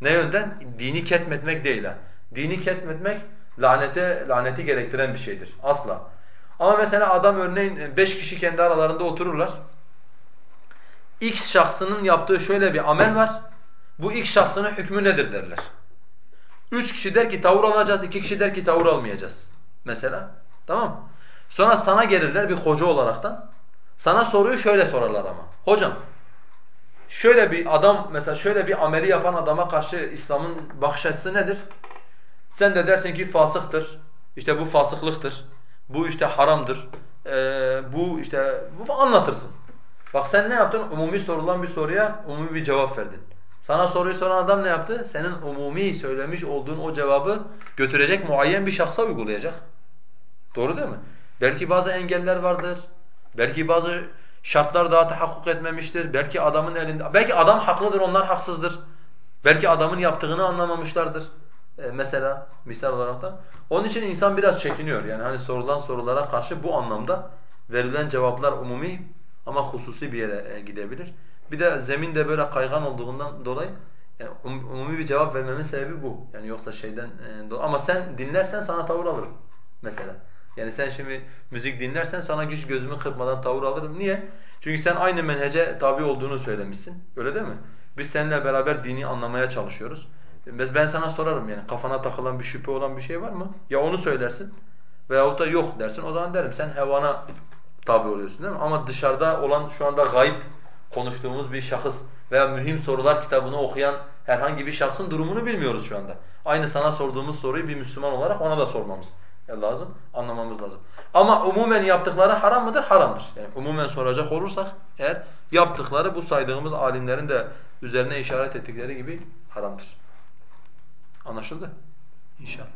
Ne yönden? Dini ketmetmek değil ha. Dini ketmetmek lanete laneti gerektiren bir şeydir. Asla. Ama mesela adam örneğin beş kişi kendi aralarında otururlar. X şahsının yaptığı şöyle bir amel var. Bu X şahsının hükmü nedir derler. Üç kişi der ki tavır alacağız, iki kişi der ki tavır almayacağız. Mesela. Tamam? Sonra sana gelirler bir hoca olaraktan. Sana soruyu şöyle sorarlar ama. Hocam şöyle bir adam mesela şöyle bir ameli yapan adama karşı İslam'ın bakış açısı nedir? Sen de dersin ki fasıktır. İşte bu fasıklıktır. Bu işte haramdır. Ee, bu işte bu anlatırsın. Bak sen ne yaptın? Umumi sorulan bir soruya umumi bir cevap verdin. Sana soruyu soran adam ne yaptı? Senin umumi söylemiş olduğun o cevabı götürecek muayyen bir şahsa uygulayacak. Doğru değil mi? Belki bazı engeller vardır. Belki bazı şartlar daha tahakkuk etmemiştir. Belki adamın elinde, belki adam haklıdır, onlar haksızdır. Belki adamın yaptığını anlamamışlardır. E, mesela misal olarak da. Onun için insan biraz çekiniyor. Yani hani sorulan sorulara karşı bu anlamda verilen cevaplar umumi ama hususi bir yere e, gidebilir. Bir de zemin de böyle kaygan olduğundan dolayı yani um, umumi bir cevap vermemin sebebi bu. Yani yoksa şeyden e, ama sen dinlersen sana tavır alırım mesela. Yani sen şimdi müzik dinlersen sana güç gözümü kırpmadan tavır alırım. Niye? Çünkü sen aynı menhece tabi olduğunu söylemişsin. Öyle değil mi? Biz seninle beraber dini anlamaya çalışıyoruz. Ben sana sorarım yani kafana takılan bir şüphe olan bir şey var mı? Ya onu söylersin veyahut da yok dersin. O zaman derim sen hevana tabi oluyorsun değil mi? Ama dışarıda olan şu anda gayb konuştuğumuz bir şahıs veya mühim sorular kitabını okuyan herhangi bir şahsın durumunu bilmiyoruz şu anda. Aynı sana sorduğumuz soruyu bir Müslüman olarak ona da sormamız lazım, anlamamız lazım. Ama umumen yaptıkları haram mıdır? Haramdır. Yani umumen soracak olursak eğer yaptıkları bu saydığımız alimlerin de üzerine işaret ettikleri gibi haramdır. Anlaşıldı? İnşallah.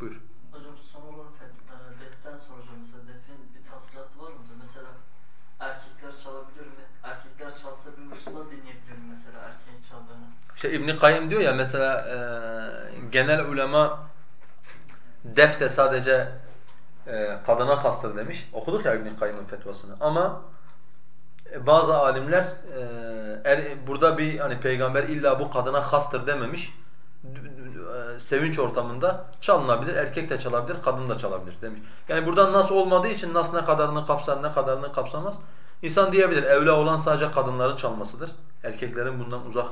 Buyur.
Hocam son olarak e, deften soracağım. Mesela defin bir tafsilatı var mıdır? Mesela erkekler çalabilir mi? Erkekler çalsa bir usulda dinleyebilir mi mesela erkeğin çaldığını?
İşte İbn Kayyim diyor ya mesela e, genel ulema def de sadece e, kadına kastır demiş. Okuduk ya İbn Kayyim'in fetvasını. Ama e, bazı alimler e, er, burada bir hani peygamber illa bu kadına kastır dememiş. E, sevinç ortamında çalınabilir, erkek de çalabilir, kadın da çalabilir demiş. Yani buradan nas olmadığı için nas ne kadarını kapsar, ne kadarını kapsamaz. İnsan diyebilir evla olan sadece kadınların çalmasıdır. Erkeklerin bundan uzak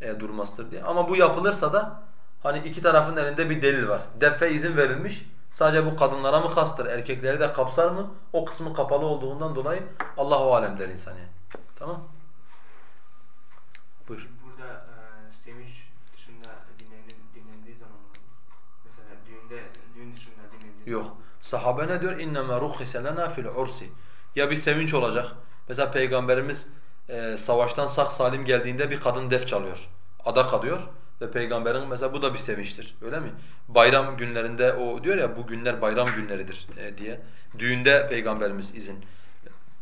e, durmasıdır diye. Ama bu yapılırsa da Hani iki tarafın elinde bir delil var. Defe izin verilmiş. Sadece bu kadınlara mı kastır, erkekleri de kapsar mı? O kısmı kapalı olduğundan dolayı Allahu alem der insan yani. Tamam? Buyur.
Burada e, sevinç dışında dinlendiği, dinlendiği zaman mesela düğünde düğün dışında dinlendiği
Yok. Sahabe ne diyor? İnnemâ rukhise lenâ fil ursi. Ya bir sevinç olacak. Mesela Peygamberimiz e, savaştan sağ salim geldiğinde bir kadın def çalıyor. Ada kalıyor. Ve peygamberin mesela bu da bir sevinçtir. Öyle mi? Bayram günlerinde o diyor ya bu günler bayram günleridir e, diye. Düğünde peygamberimiz izin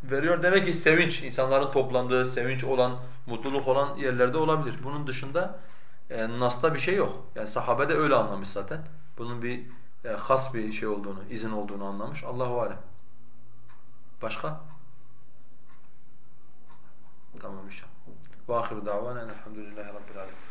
veriyor. Demek ki sevinç, insanların toplandığı, sevinç olan, mutluluk olan yerlerde olabilir. Bunun dışında e, Nas'ta bir şey yok. Yani sahabe de öyle anlamış zaten. Bunun bir e, has bir şey olduğunu, izin olduğunu anlamış. Allahu alem. Başka? Tamam inşallah. Ve ahiru davana elhamdülillahi rabbil alemin.